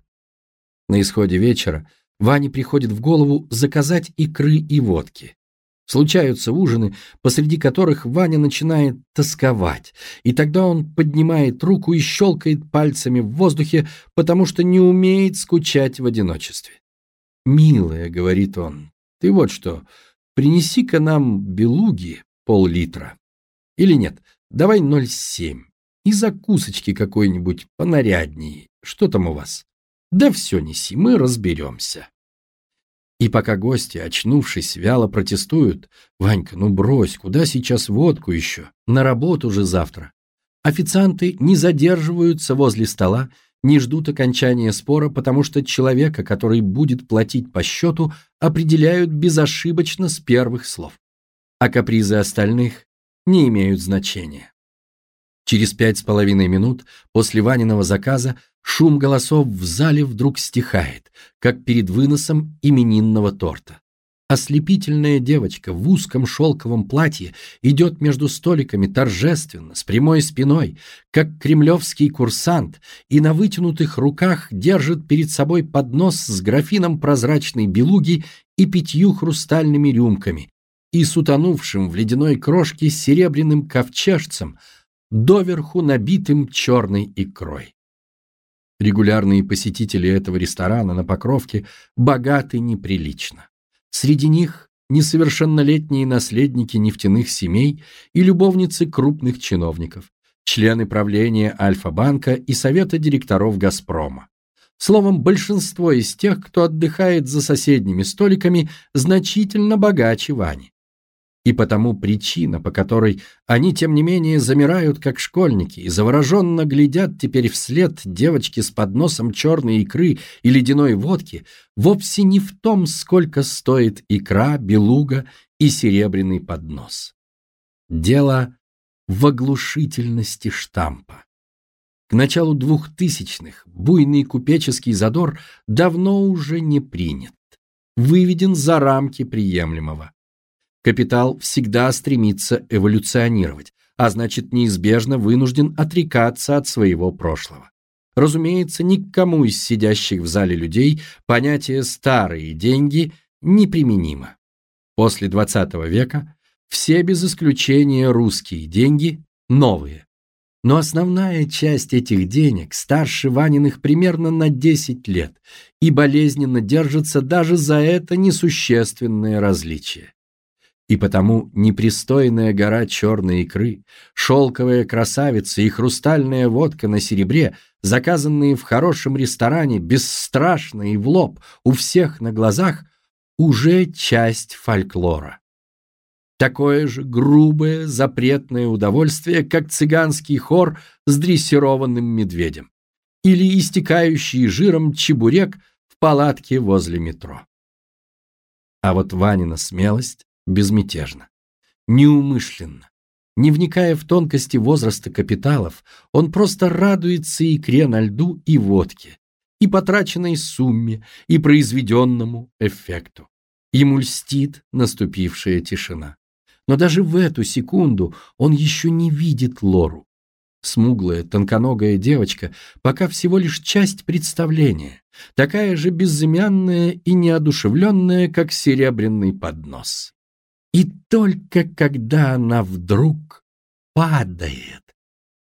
На исходе вечера Ване приходит в голову заказать икры и водки. Случаются ужины, посреди которых Ваня начинает тосковать, и тогда он поднимает руку и щелкает пальцами в воздухе, потому что не умеет скучать в одиночестве. «Милая», — говорит он, — «ты вот что, принеси-ка нам белуги пол-литра. Или нет, давай 0,7. И закусочки какой-нибудь понаряднее. Что там у вас?» «Да все неси, мы разберемся». И пока гости, очнувшись, вяло протестуют, «Ванька, ну брось, куда сейчас водку еще? На работу же завтра». Официанты не задерживаются возле стола, не ждут окончания спора, потому что человека, который будет платить по счету, определяют безошибочно с первых слов. А капризы остальных не имеют значения. Через пять с половиной минут после Ваниного заказа Шум голосов в зале вдруг стихает, как перед выносом именинного торта. Ослепительная девочка в узком шелковом платье идет между столиками торжественно, с прямой спиной, как кремлевский курсант, и на вытянутых руках держит перед собой поднос с графином прозрачной белуги и пятью хрустальными рюмками, и с утонувшим в ледяной крошке серебряным ковчежцем, доверху набитым черной икрой. Регулярные посетители этого ресторана на Покровке богаты неприлично. Среди них несовершеннолетние наследники нефтяных семей и любовницы крупных чиновников, члены правления Альфа-банка и совета директоров «Газпрома». Словом, большинство из тех, кто отдыхает за соседними столиками, значительно богаче Вани. И потому причина, по которой они, тем не менее, замирают, как школьники, и завороженно глядят теперь вслед девочки с подносом черной икры и ледяной водки, вовсе не в том, сколько стоит икра, белуга и серебряный поднос. Дело в оглушительности штампа. К началу двухтысячных буйный купеческий задор давно уже не принят, выведен за рамки приемлемого. Капитал всегда стремится эволюционировать, а значит неизбежно вынужден отрекаться от своего прошлого. Разумеется, никому из сидящих в зале людей понятие «старые деньги» неприменимо. После XX века все без исключения русские деньги новые. Но основная часть этих денег старше Ваниных примерно на 10 лет и болезненно держится даже за это несущественное различие. И потому непристойная гора черной икры, шелковая красавица и хрустальная водка на серебре, заказанные в хорошем ресторане, бесстрашно и в лоб, у всех на глазах, уже часть фольклора. Такое же грубое, запретное удовольствие, как цыганский хор с дрессированным медведем или истекающий жиром чебурек в палатке возле метро. А вот Ванина смелость безмятежно, неумышленно. Не вникая в тонкости возраста капиталов, он просто радуется икре на льду и водке, и потраченной сумме, и произведенному эффекту. Ему льстит наступившая тишина. Но даже в эту секунду он еще не видит Лору. Смуглая, тонконогая девочка пока всего лишь часть представления, такая же безымянная и неодушевленная, как серебряный поднос. И только когда она вдруг падает,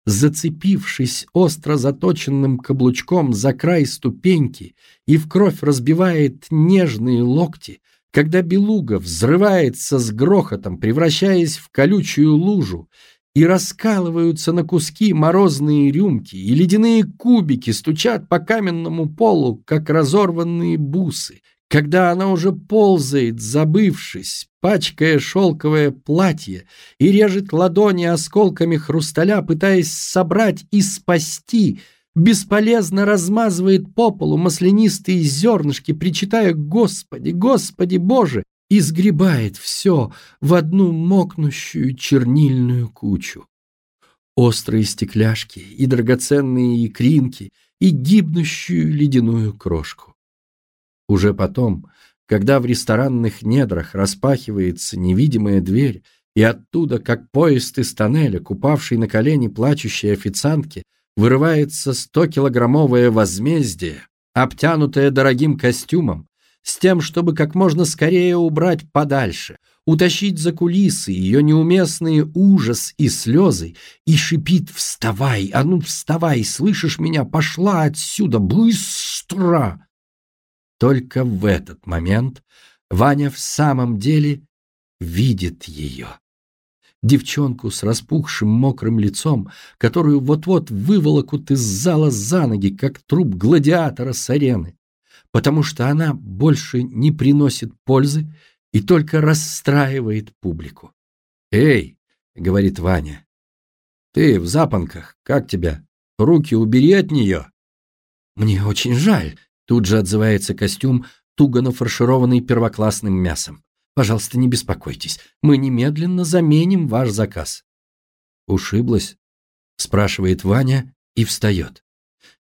зацепившись остро заточенным каблучком за край ступеньки и в кровь разбивает нежные локти, когда белуга взрывается с грохотом, превращаясь в колючую лужу, и раскалываются на куски морозные рюмки, и ледяные кубики стучат по каменному полу, как разорванные бусы, когда она уже ползает, забывшись, пачкая шелковое платье и режет ладони осколками хрусталя, пытаясь собрать и спасти, бесполезно размазывает по полу маслянистые зернышки, причитая «Господи, Господи Боже!» и сгребает все в одну мокнущую чернильную кучу. Острые стекляшки и драгоценные икринки и гибнущую ледяную крошку. Уже потом, когда в ресторанных недрах распахивается невидимая дверь, и оттуда, как поезд из тоннеля, купавший на колени плачущей официантки, вырывается стокилограммовое возмездие, обтянутое дорогим костюмом, с тем, чтобы как можно скорее убрать подальше, утащить за кулисы ее неуместные ужас и слезы, и шипит «Вставай! А ну вставай! Слышишь меня? Пошла отсюда! Быстро!» Только в этот момент Ваня в самом деле видит ее. Девчонку с распухшим мокрым лицом, которую вот-вот выволокут из зала за ноги, как труп гладиатора с арены, потому что она больше не приносит пользы и только расстраивает публику. «Эй!» — говорит Ваня. «Ты в запонках, как тебя? Руки убери от нее!» «Мне очень жаль», — тут же отзывается костюм, туго нафаршированный первоклассным мясом. Пожалуйста, не беспокойтесь. Мы немедленно заменим ваш заказ. Ушиблась? Спрашивает Ваня и встает.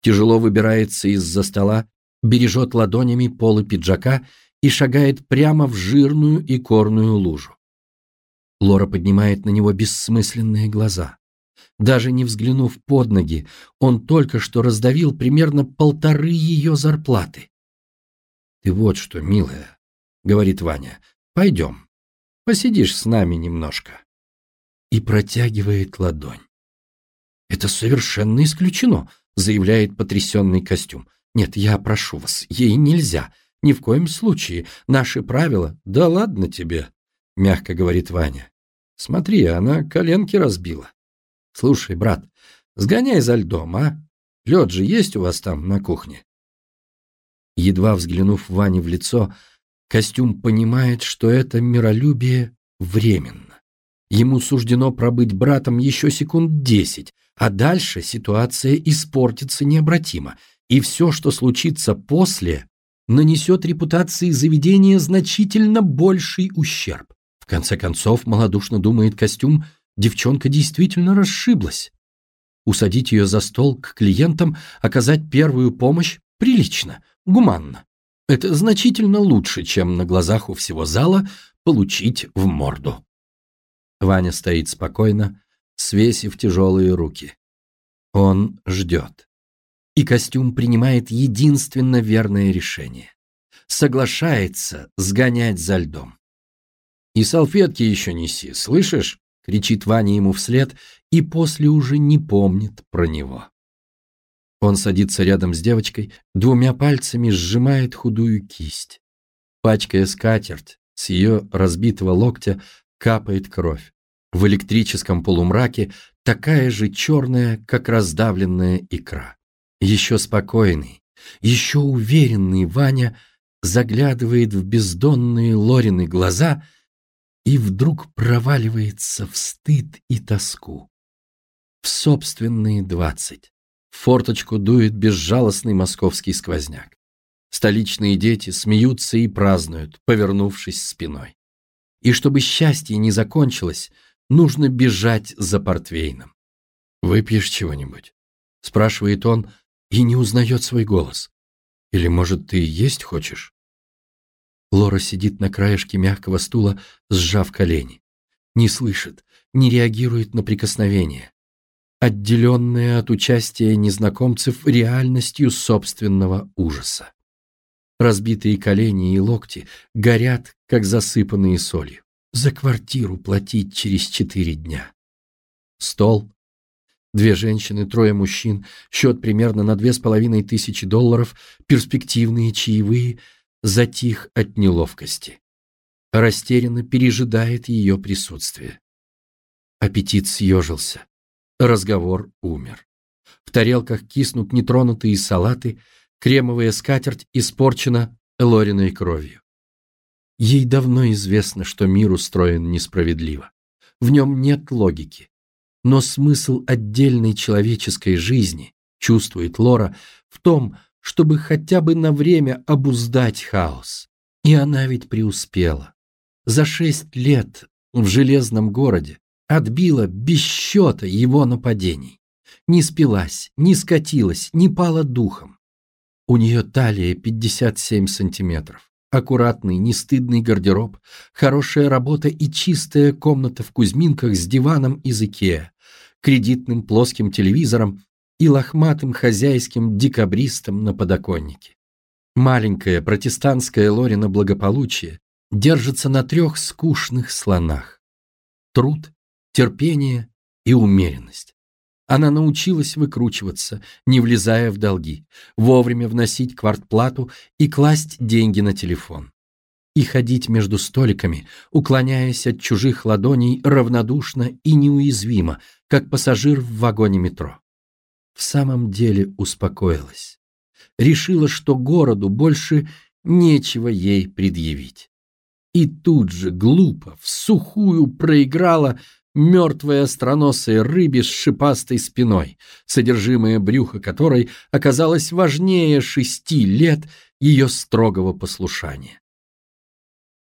Тяжело выбирается из-за стола, бережет ладонями полы пиджака и шагает прямо в жирную и корную лужу. Лора поднимает на него бессмысленные глаза. Даже не взглянув под ноги, он только что раздавил примерно полторы ее зарплаты. «Ты вот что, милая», — говорит Ваня, Пойдем, посидишь с нами немножко. И протягивает ладонь. Это совершенно исключено, заявляет потрясенный костюм. Нет, я прошу вас, ей нельзя. Ни в коем случае. Наши правила... Да ладно тебе, мягко говорит Ваня. Смотри, она коленки разбила. Слушай, брат, сгоняй за льдом, а? Лед же есть у вас там на кухне? Едва взглянув Ване в лицо, Костюм понимает, что это миролюбие временно. Ему суждено пробыть братом еще секунд десять, а дальше ситуация испортится необратимо, и все, что случится после, нанесет репутации заведения значительно больший ущерб. В конце концов, малодушно думает костюм, девчонка действительно расшиблась. Усадить ее за стол к клиентам, оказать первую помощь прилично, гуманно. Это значительно лучше, чем на глазах у всего зала получить в морду. Ваня стоит спокойно, свесив тяжелые руки. Он ждет. И костюм принимает единственно верное решение. Соглашается сгонять за льдом. «И салфетки еще неси, слышишь?» — кричит Ваня ему вслед и после уже не помнит про него. Он садится рядом с девочкой, двумя пальцами сжимает худую кисть. Пачкая скатерть, с ее разбитого локтя капает кровь. В электрическом полумраке такая же черная, как раздавленная икра. Еще спокойный, еще уверенный Ваня заглядывает в бездонные Лорины глаза и вдруг проваливается в стыд и тоску. В собственные двадцать. В форточку дует безжалостный московский сквозняк. Столичные дети смеются и празднуют, повернувшись спиной. И чтобы счастье не закончилось, нужно бежать за портвейном. «Выпьешь чего-нибудь?» — спрашивает он и не узнает свой голос. «Или, может, ты есть хочешь?» Лора сидит на краешке мягкого стула, сжав колени. Не слышит, не реагирует на прикосновение отделенная от участия незнакомцев реальностью собственного ужаса. Разбитые колени и локти горят, как засыпанные солью. За квартиру платить через четыре дня. Стол. Две женщины, трое мужчин, счет примерно на две с половиной тысячи долларов, перспективные чаевые, затих от неловкости. Растерянно пережидает ее присутствие. Аппетит съежился. Разговор умер. В тарелках киснут нетронутые салаты, кремовая скатерть испорчена Лориной кровью. Ей давно известно, что мир устроен несправедливо. В нем нет логики. Но смысл отдельной человеческой жизни, чувствует Лора, в том, чтобы хотя бы на время обуздать хаос. И она ведь преуспела. За шесть лет в железном городе отбила без счета его нападений. Не спилась, не скатилась, не пала духом. У нее талия 57 сантиметров. Аккуратный, нестыдный гардероб, хорошая работа и чистая комната в Кузьминках с диваном из Икеа, кредитным плоским телевизором и лохматым хозяйским декабристом на подоконнике. Маленькое протестантское Лорина благополучие держится на трех скучных слонах. Труд, терпение и умеренность. Она научилась выкручиваться, не влезая в долги, вовремя вносить квартплату и класть деньги на телефон. И ходить между столиками, уклоняясь от чужих ладоней равнодушно и неуязвимо, как пассажир в вагоне метро. В самом деле успокоилась. Решила, что городу больше нечего ей предъявить. И тут же, глупо, в сухую проиграла мертвой остроносой рыбе с шипастой спиной, содержимое брюха которой оказалось важнее шести лет ее строгого послушания.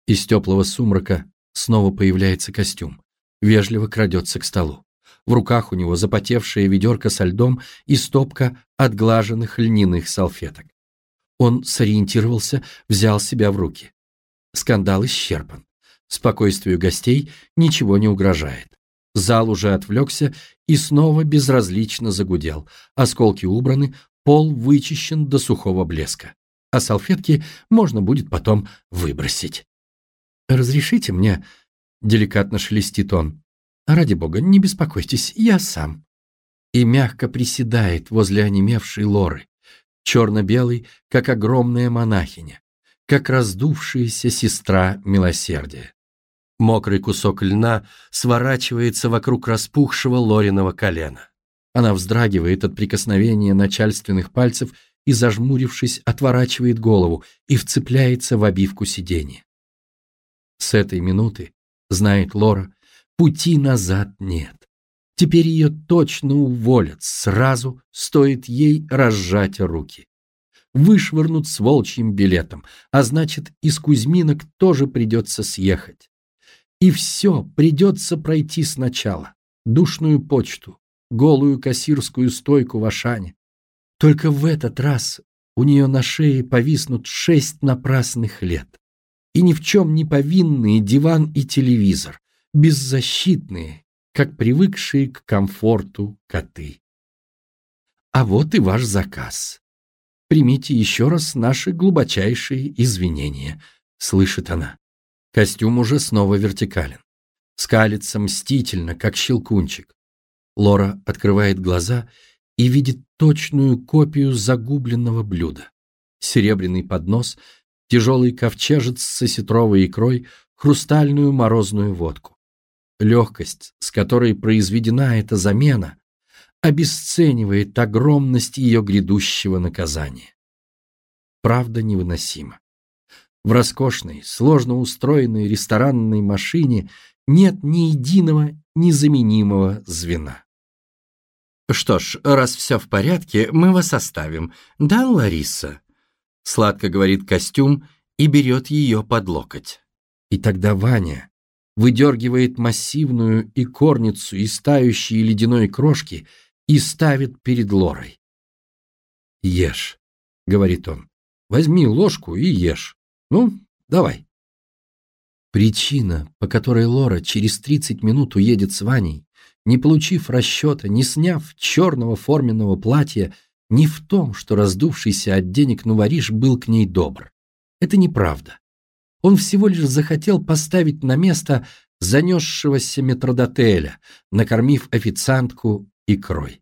Из теплого сумрака снова появляется костюм, вежливо крадется к столу. В руках у него запотевшая ведерко со льдом и стопка отглаженных льняных салфеток. Он сориентировался, взял себя в руки. Скандал исчерпан. Спокойствию гостей ничего не угрожает. Зал уже отвлекся и снова безразлично загудел. Осколки убраны, пол вычищен до сухого блеска. А салфетки можно будет потом выбросить. «Разрешите мне?» — деликатно шелестит он. «Ради бога, не беспокойтесь, я сам». И мягко приседает возле онемевшей лоры, черно-белый, как огромная монахиня, как раздувшаяся сестра милосердия. Мокрый кусок льна сворачивается вокруг распухшего Лориного колена. Она вздрагивает от прикосновения начальственных пальцев и, зажмурившись, отворачивает голову и вцепляется в обивку сиденья. С этой минуты, знает Лора, пути назад нет. Теперь ее точно уволят, сразу стоит ей разжать руки. Вышвырнут с волчьим билетом, а значит, из Кузьминок тоже придется съехать. И все придется пройти сначала. Душную почту, голую кассирскую стойку в Ашане. Только в этот раз у нее на шее повиснут шесть напрасных лет. И ни в чем не повинные диван и телевизор, беззащитные, как привыкшие к комфорту коты. А вот и ваш заказ. Примите еще раз наши глубочайшие извинения, слышит она. Костюм уже снова вертикален. Скалится мстительно, как щелкунчик. Лора открывает глаза и видит точную копию загубленного блюда. Серебряный поднос, тяжелый ковчежец с осетровой икрой, хрустальную морозную водку. Легкость, с которой произведена эта замена, обесценивает огромность ее грядущего наказания. Правда невыносима. В роскошной, сложно устроенной ресторанной машине нет ни единого незаменимого звена. «Что ж, раз все в порядке, мы вас оставим. Да, Лариса?» Сладко говорит костюм и берет ее под локоть. И тогда Ваня выдергивает массивную икорницу из тающей ледяной крошки и ставит перед Лорой. «Ешь», — говорит он, — «возьми ложку и ешь». Ну, давай. Причина, по которой Лора через 30 минут уедет с Ваней, не получив расчета, не сняв черного форменного платья, не в том, что раздувшийся от денег Нувариш был к ней добр. Это неправда. Он всего лишь захотел поставить на место занесшегося метродотеля, накормив официантку икрой.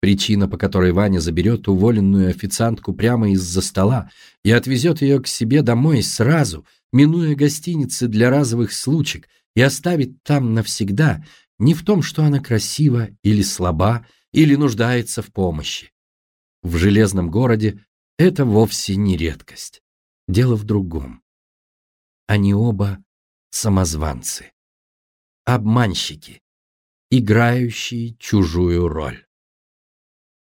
Причина, по которой Ваня заберет уволенную официантку прямо из-за стола и отвезет ее к себе домой сразу, минуя гостиницы для разовых случаев, и оставит там навсегда, не в том, что она красива или слаба, или нуждается в помощи. В железном городе это вовсе не редкость. Дело в другом. Они оба самозванцы. Обманщики, играющие чужую роль.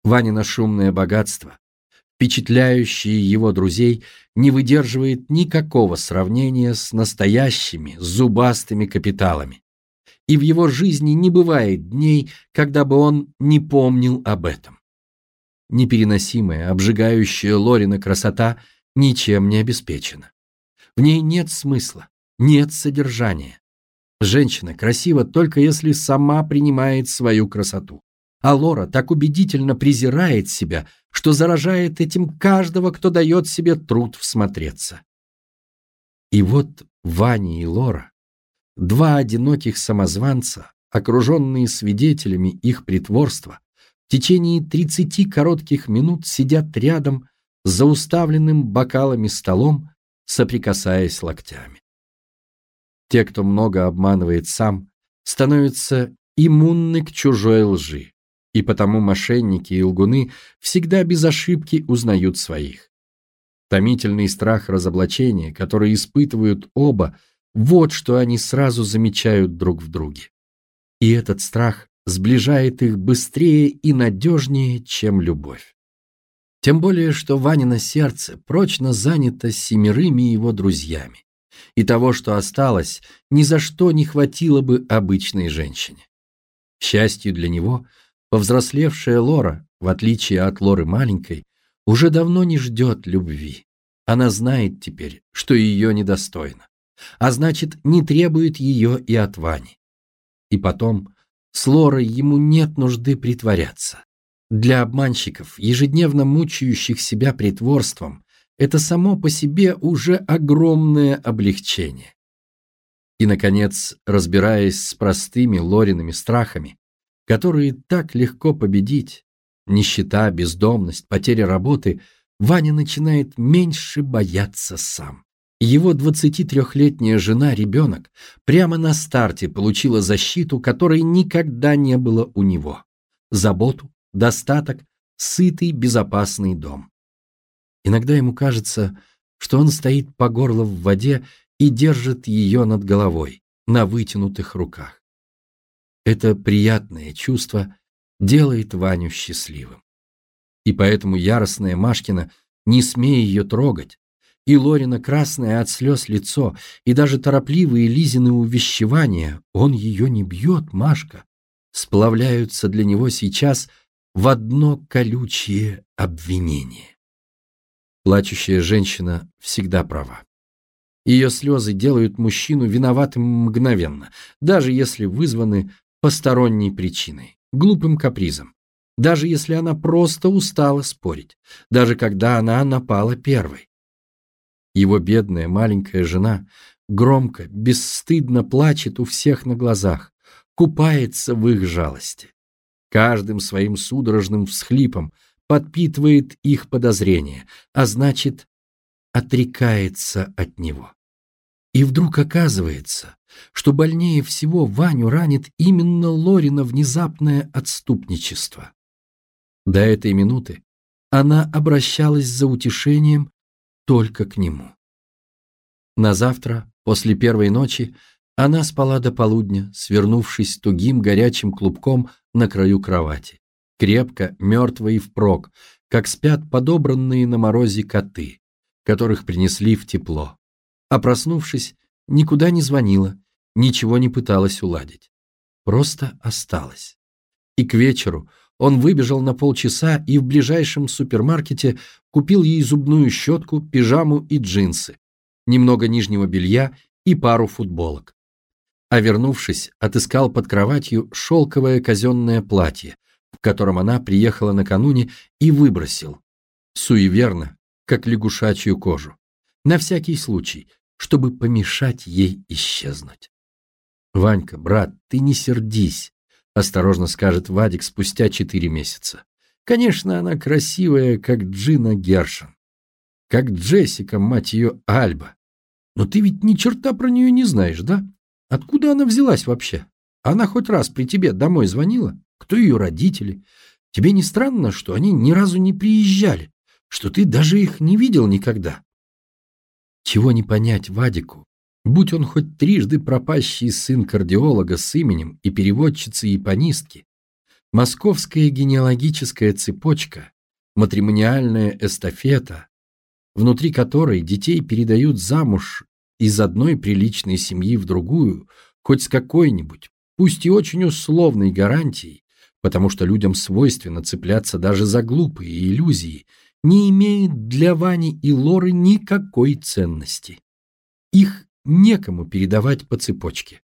Ванина шумное богатство, впечатляющее его друзей, не выдерживает никакого сравнения с настоящими зубастыми капиталами. И в его жизни не бывает дней, когда бы он не помнил об этом. непереносимая, обжигающая Лорина красота ничем не обеспечена. В ней нет смысла, нет содержания. Женщина красива только если сама принимает свою красоту. А Лора так убедительно презирает себя, что заражает этим каждого, кто дает себе труд всмотреться. И вот Ваня и Лора, два одиноких самозванца, окруженные свидетелями их притворства, в течение тридцати коротких минут сидят рядом за уставленным бокалами столом, соприкасаясь локтями. Те, кто много обманывает сам, становятся иммунны к чужой лжи, и потому мошенники и лгуны всегда без ошибки узнают своих. Томительный страх разоблачения, который испытывают оба, вот что они сразу замечают друг в друге. И этот страх сближает их быстрее и надежнее, чем любовь. Тем более, что Ванина сердце прочно занято семерыми его друзьями, и того, что осталось, ни за что не хватило бы обычной женщине. К счастью для него, повзрослевшая Лора, в отличие от Лоры маленькой, уже давно не ждет любви. Она знает теперь, что ее недостойно, а значит, не требует ее и от Вани. И потом, с Лорой ему нет нужды притворяться. Для обманщиков, ежедневно мучающих себя притворством, это само по себе уже огромное облегчение. И, наконец, разбираясь с простыми Лориными страхами, которые так легко победить, нищета, бездомность, потеря работы, Ваня начинает меньше бояться сам. Его 23-летняя жена-ребенок прямо на старте получила защиту, которой никогда не было у него. Заботу, достаток, сытый, безопасный дом. Иногда ему кажется, что он стоит по горло в воде и держит ее над головой, на вытянутых руках. Это приятное чувство делает Ваню счастливым. И поэтому яростная Машкина, не смея ее трогать, и Лорина красное от слез лицо, и даже торопливые Лизины увещевания, он ее не бьет, Машка, сплавляются для него сейчас в одно колючее обвинение. Плачущая женщина всегда права. Ее слезы делают мужчину виноватым мгновенно, даже если вызваны посторонней причиной, глупым капризом, даже если она просто устала спорить, даже когда она напала первой. Его бедная маленькая жена громко, бесстыдно плачет у всех на глазах, купается в их жалости каждым своим судорожным всхлипом подпитывает их подозрения, а значит, отрекается от него. И вдруг оказывается, что больнее всего Ваню ранит именно Лорина внезапное отступничество. До этой минуты она обращалась за утешением только к нему. На завтра, после первой ночи, она спала до полудня, свернувшись тугим горячим клубком на краю кровати. Крепко, мертво и впрок, как спят подобранные на морозе коты, которых принесли в тепло. А проснувшись, никуда не звонила, ничего не пыталась уладить. Просто осталась. И к вечеру он выбежал на полчаса и в ближайшем супермаркете купил ей зубную щетку, пижаму и джинсы, немного нижнего белья и пару футболок а вернувшись, отыскал под кроватью шелковое казенное платье, в котором она приехала накануне, и выбросил. Суеверно, как лягушачью кожу. На всякий случай, чтобы помешать ей исчезнуть. «Ванька, брат, ты не сердись», — осторожно скажет Вадик спустя четыре месяца. «Конечно, она красивая, как Джина Гершин. Как Джессика, мать ее, Альба. Но ты ведь ни черта про нее не знаешь, да? Откуда она взялась вообще? Она хоть раз при тебе домой звонила? Кто ее родители? Тебе не странно, что они ни разу не приезжали? Что ты даже их не видел никогда? Чего не понять Вадику? Будь он хоть трижды пропащий сын кардиолога с именем и переводчицы-японистки, московская генеалогическая цепочка, матримониальная эстафета, внутри которой детей передают замуж из одной приличной семьи в другую, хоть с какой-нибудь, пусть и очень условной гарантией, потому что людям свойственно цепляться даже за глупые иллюзии, не имеет для Вани и Лоры никакой ценности. Их некому передавать по цепочке.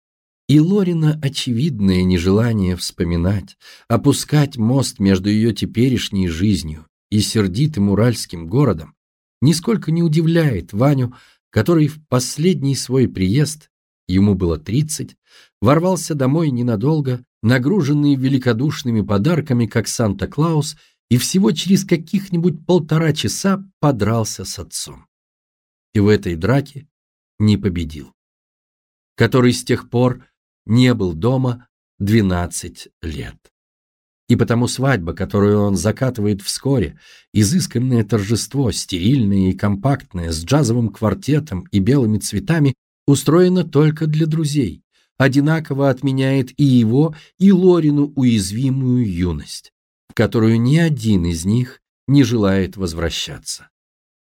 И Лорина очевидное нежелание вспоминать, опускать мост между ее теперешней жизнью и сердитым уральским городом нисколько не удивляет Ваню, который в последний свой приезд, ему было тридцать, ворвался домой ненадолго, нагруженный великодушными подарками, как Санта-Клаус, и всего через каких-нибудь полтора часа подрался с отцом. И в этой драке не победил. Который с тех пор не был дома 12 лет. И потому свадьба, которую он закатывает вскоре, изысканное торжество, стерильное и компактное, с джазовым квартетом и белыми цветами, устроена только для друзей, одинаково отменяет и его, и Лорину уязвимую юность, в которую ни один из них не желает возвращаться.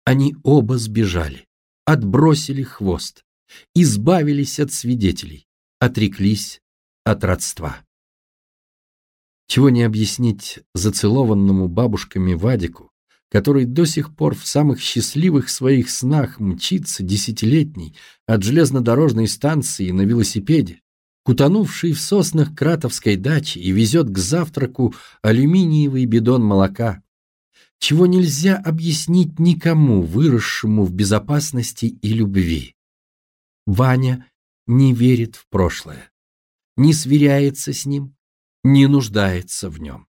Они оба сбежали, отбросили хвост, избавились от свидетелей, отреклись от родства. Чего не объяснить зацелованному бабушками Вадику, который до сих пор в самых счастливых своих снах мчится десятилетний от железнодорожной станции на велосипеде, кутанувший в соснах Кратовской дачи и везет к завтраку алюминиевый бидон молока, чего нельзя объяснить никому, выросшему в безопасности и любви. Ваня не верит в прошлое, не сверяется с ним, не нуждается в нем.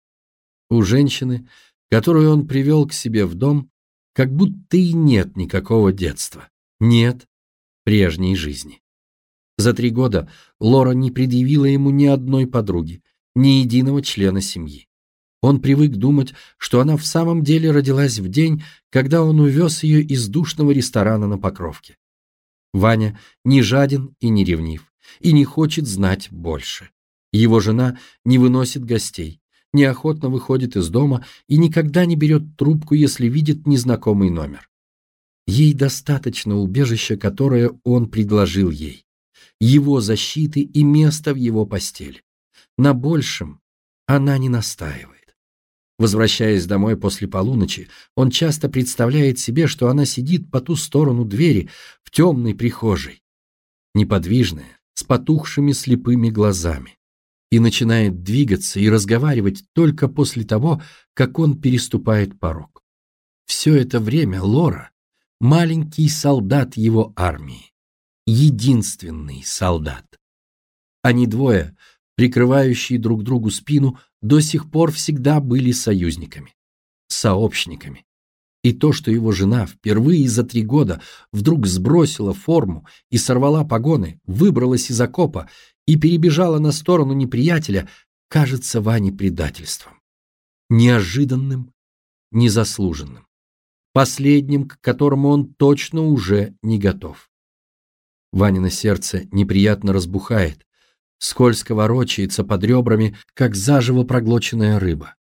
У женщины, которую он привел к себе в дом, как будто и нет никакого детства, нет прежней жизни. За три года Лора не предъявила ему ни одной подруги, ни единого члена семьи. Он привык думать, что она в самом деле родилась в день, когда он увез ее из душного ресторана на Покровке. Ваня не жаден и не ревнив, и не хочет знать больше. Его жена не выносит гостей, неохотно выходит из дома и никогда не берет трубку, если видит незнакомый номер. Ей достаточно убежища, которое он предложил ей, его защиты и места в его постели. На большем она не настаивает. Возвращаясь домой после полуночи, он часто представляет себе, что она сидит по ту сторону двери в темной прихожей, неподвижная, с потухшими слепыми глазами, и начинает двигаться и разговаривать только после того, как он переступает порог. Все это время Лора — маленький солдат его армии, единственный солдат. Они двое, прикрывающие друг другу спину, до сих пор всегда были союзниками, сообщниками. И то, что его жена впервые за три года вдруг сбросила форму и сорвала погоны, выбралась из окопа и перебежала на сторону неприятеля, кажется Ване предательством. Неожиданным, незаслуженным. Последним, к которому он точно уже не готов. Ванино сердце неприятно разбухает, скользко ворочается под ребрами, как заживо проглоченная рыба.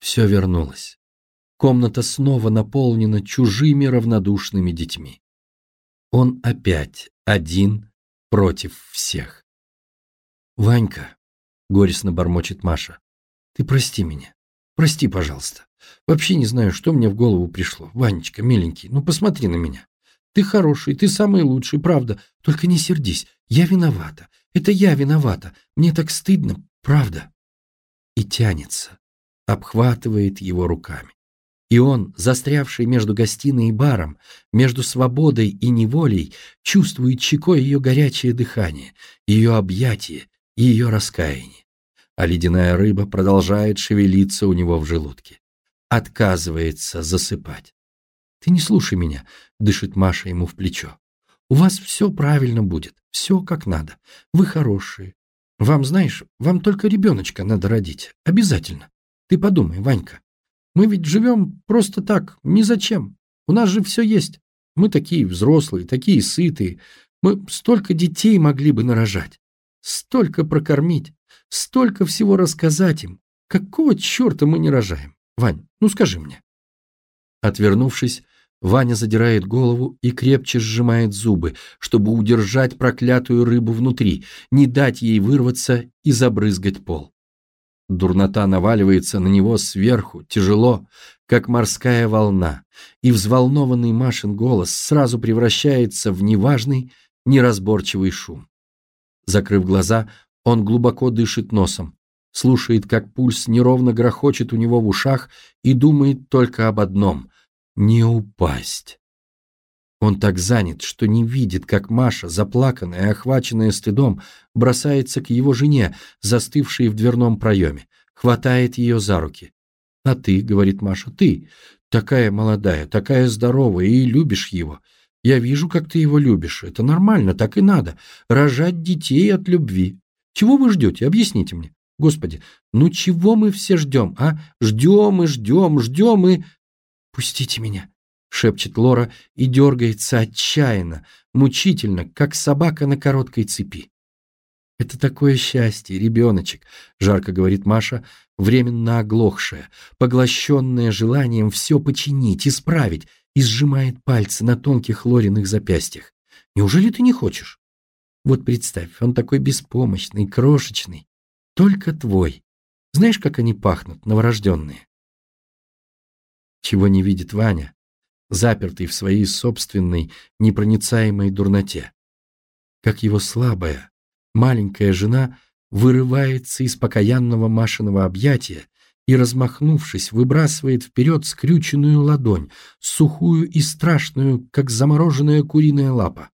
Все вернулось. Комната снова наполнена чужими равнодушными детьми. Он опять один против всех. «Ванька», — горестно бормочет Маша, — «ты прости меня. Прости, пожалуйста. Вообще не знаю, что мне в голову пришло. Ванечка, миленький, ну посмотри на меня. Ты хороший, ты самый лучший, правда. Только не сердись. Я виновата. Это я виновата. Мне так стыдно, правда. И тянется, обхватывает его руками. И он, застрявший между гостиной и баром, между свободой и неволей, чувствует щекой ее горячее дыхание, ее объятие ее раскаяние. А ледяная рыба продолжает шевелиться у него в желудке. Отказывается засыпать. «Ты не слушай меня», — дышит Маша ему в плечо. У вас все правильно будет, все как надо. Вы хорошие. Вам, знаешь, вам только ребеночка надо родить. Обязательно. Ты подумай, Ванька. Мы ведь живем просто так, ни зачем. У нас же все есть. Мы такие взрослые, такие сытые. Мы столько детей могли бы нарожать. Столько прокормить. Столько всего рассказать им. Какого черта мы не рожаем? Вань, ну скажи мне. Отвернувшись, Ваня задирает голову и крепче сжимает зубы, чтобы удержать проклятую рыбу внутри, не дать ей вырваться и забрызгать пол. Дурнота наваливается на него сверху, тяжело, как морская волна, и взволнованный Машин голос сразу превращается в неважный, неразборчивый шум. Закрыв глаза, он глубоко дышит носом, слушает, как пульс неровно грохочет у него в ушах и думает только об одном — не упасть. Он так занят, что не видит, как Маша, заплаканная и охваченная стыдом, бросается к его жене, застывшей в дверном проеме, хватает ее за руки. «А ты, — говорит Маша, — ты, такая молодая, такая здоровая и любишь его. Я вижу, как ты его любишь. Это нормально, так и надо. Рожать детей от любви. Чего вы ждете? Объясните мне. Господи, ну чего мы все ждем, а? Ждем и ждем, ждем и... Пустите меня шепчет Лора и дергается отчаянно, мучительно, как собака на короткой цепи. «Это такое счастье, ребеночек», — жарко говорит Маша, временно оглохшая, поглощенная желанием все починить, исправить, и сжимает пальцы на тонких Лориных запястьях. «Неужели ты не хочешь?» «Вот представь, он такой беспомощный, крошечный, только твой. Знаешь, как они пахнут, новорожденные?» Чего не видит Ваня, запертый в своей собственной непроницаемой дурноте. Как его слабая, маленькая жена вырывается из покаянного Машиного объятия и, размахнувшись, выбрасывает вперед скрюченную ладонь, сухую и страшную, как замороженная куриная лапа.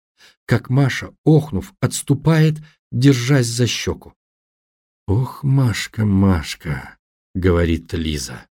Как Маша, охнув, отступает, держась за щеку. «Ох, Машка, Машка», — говорит Лиза.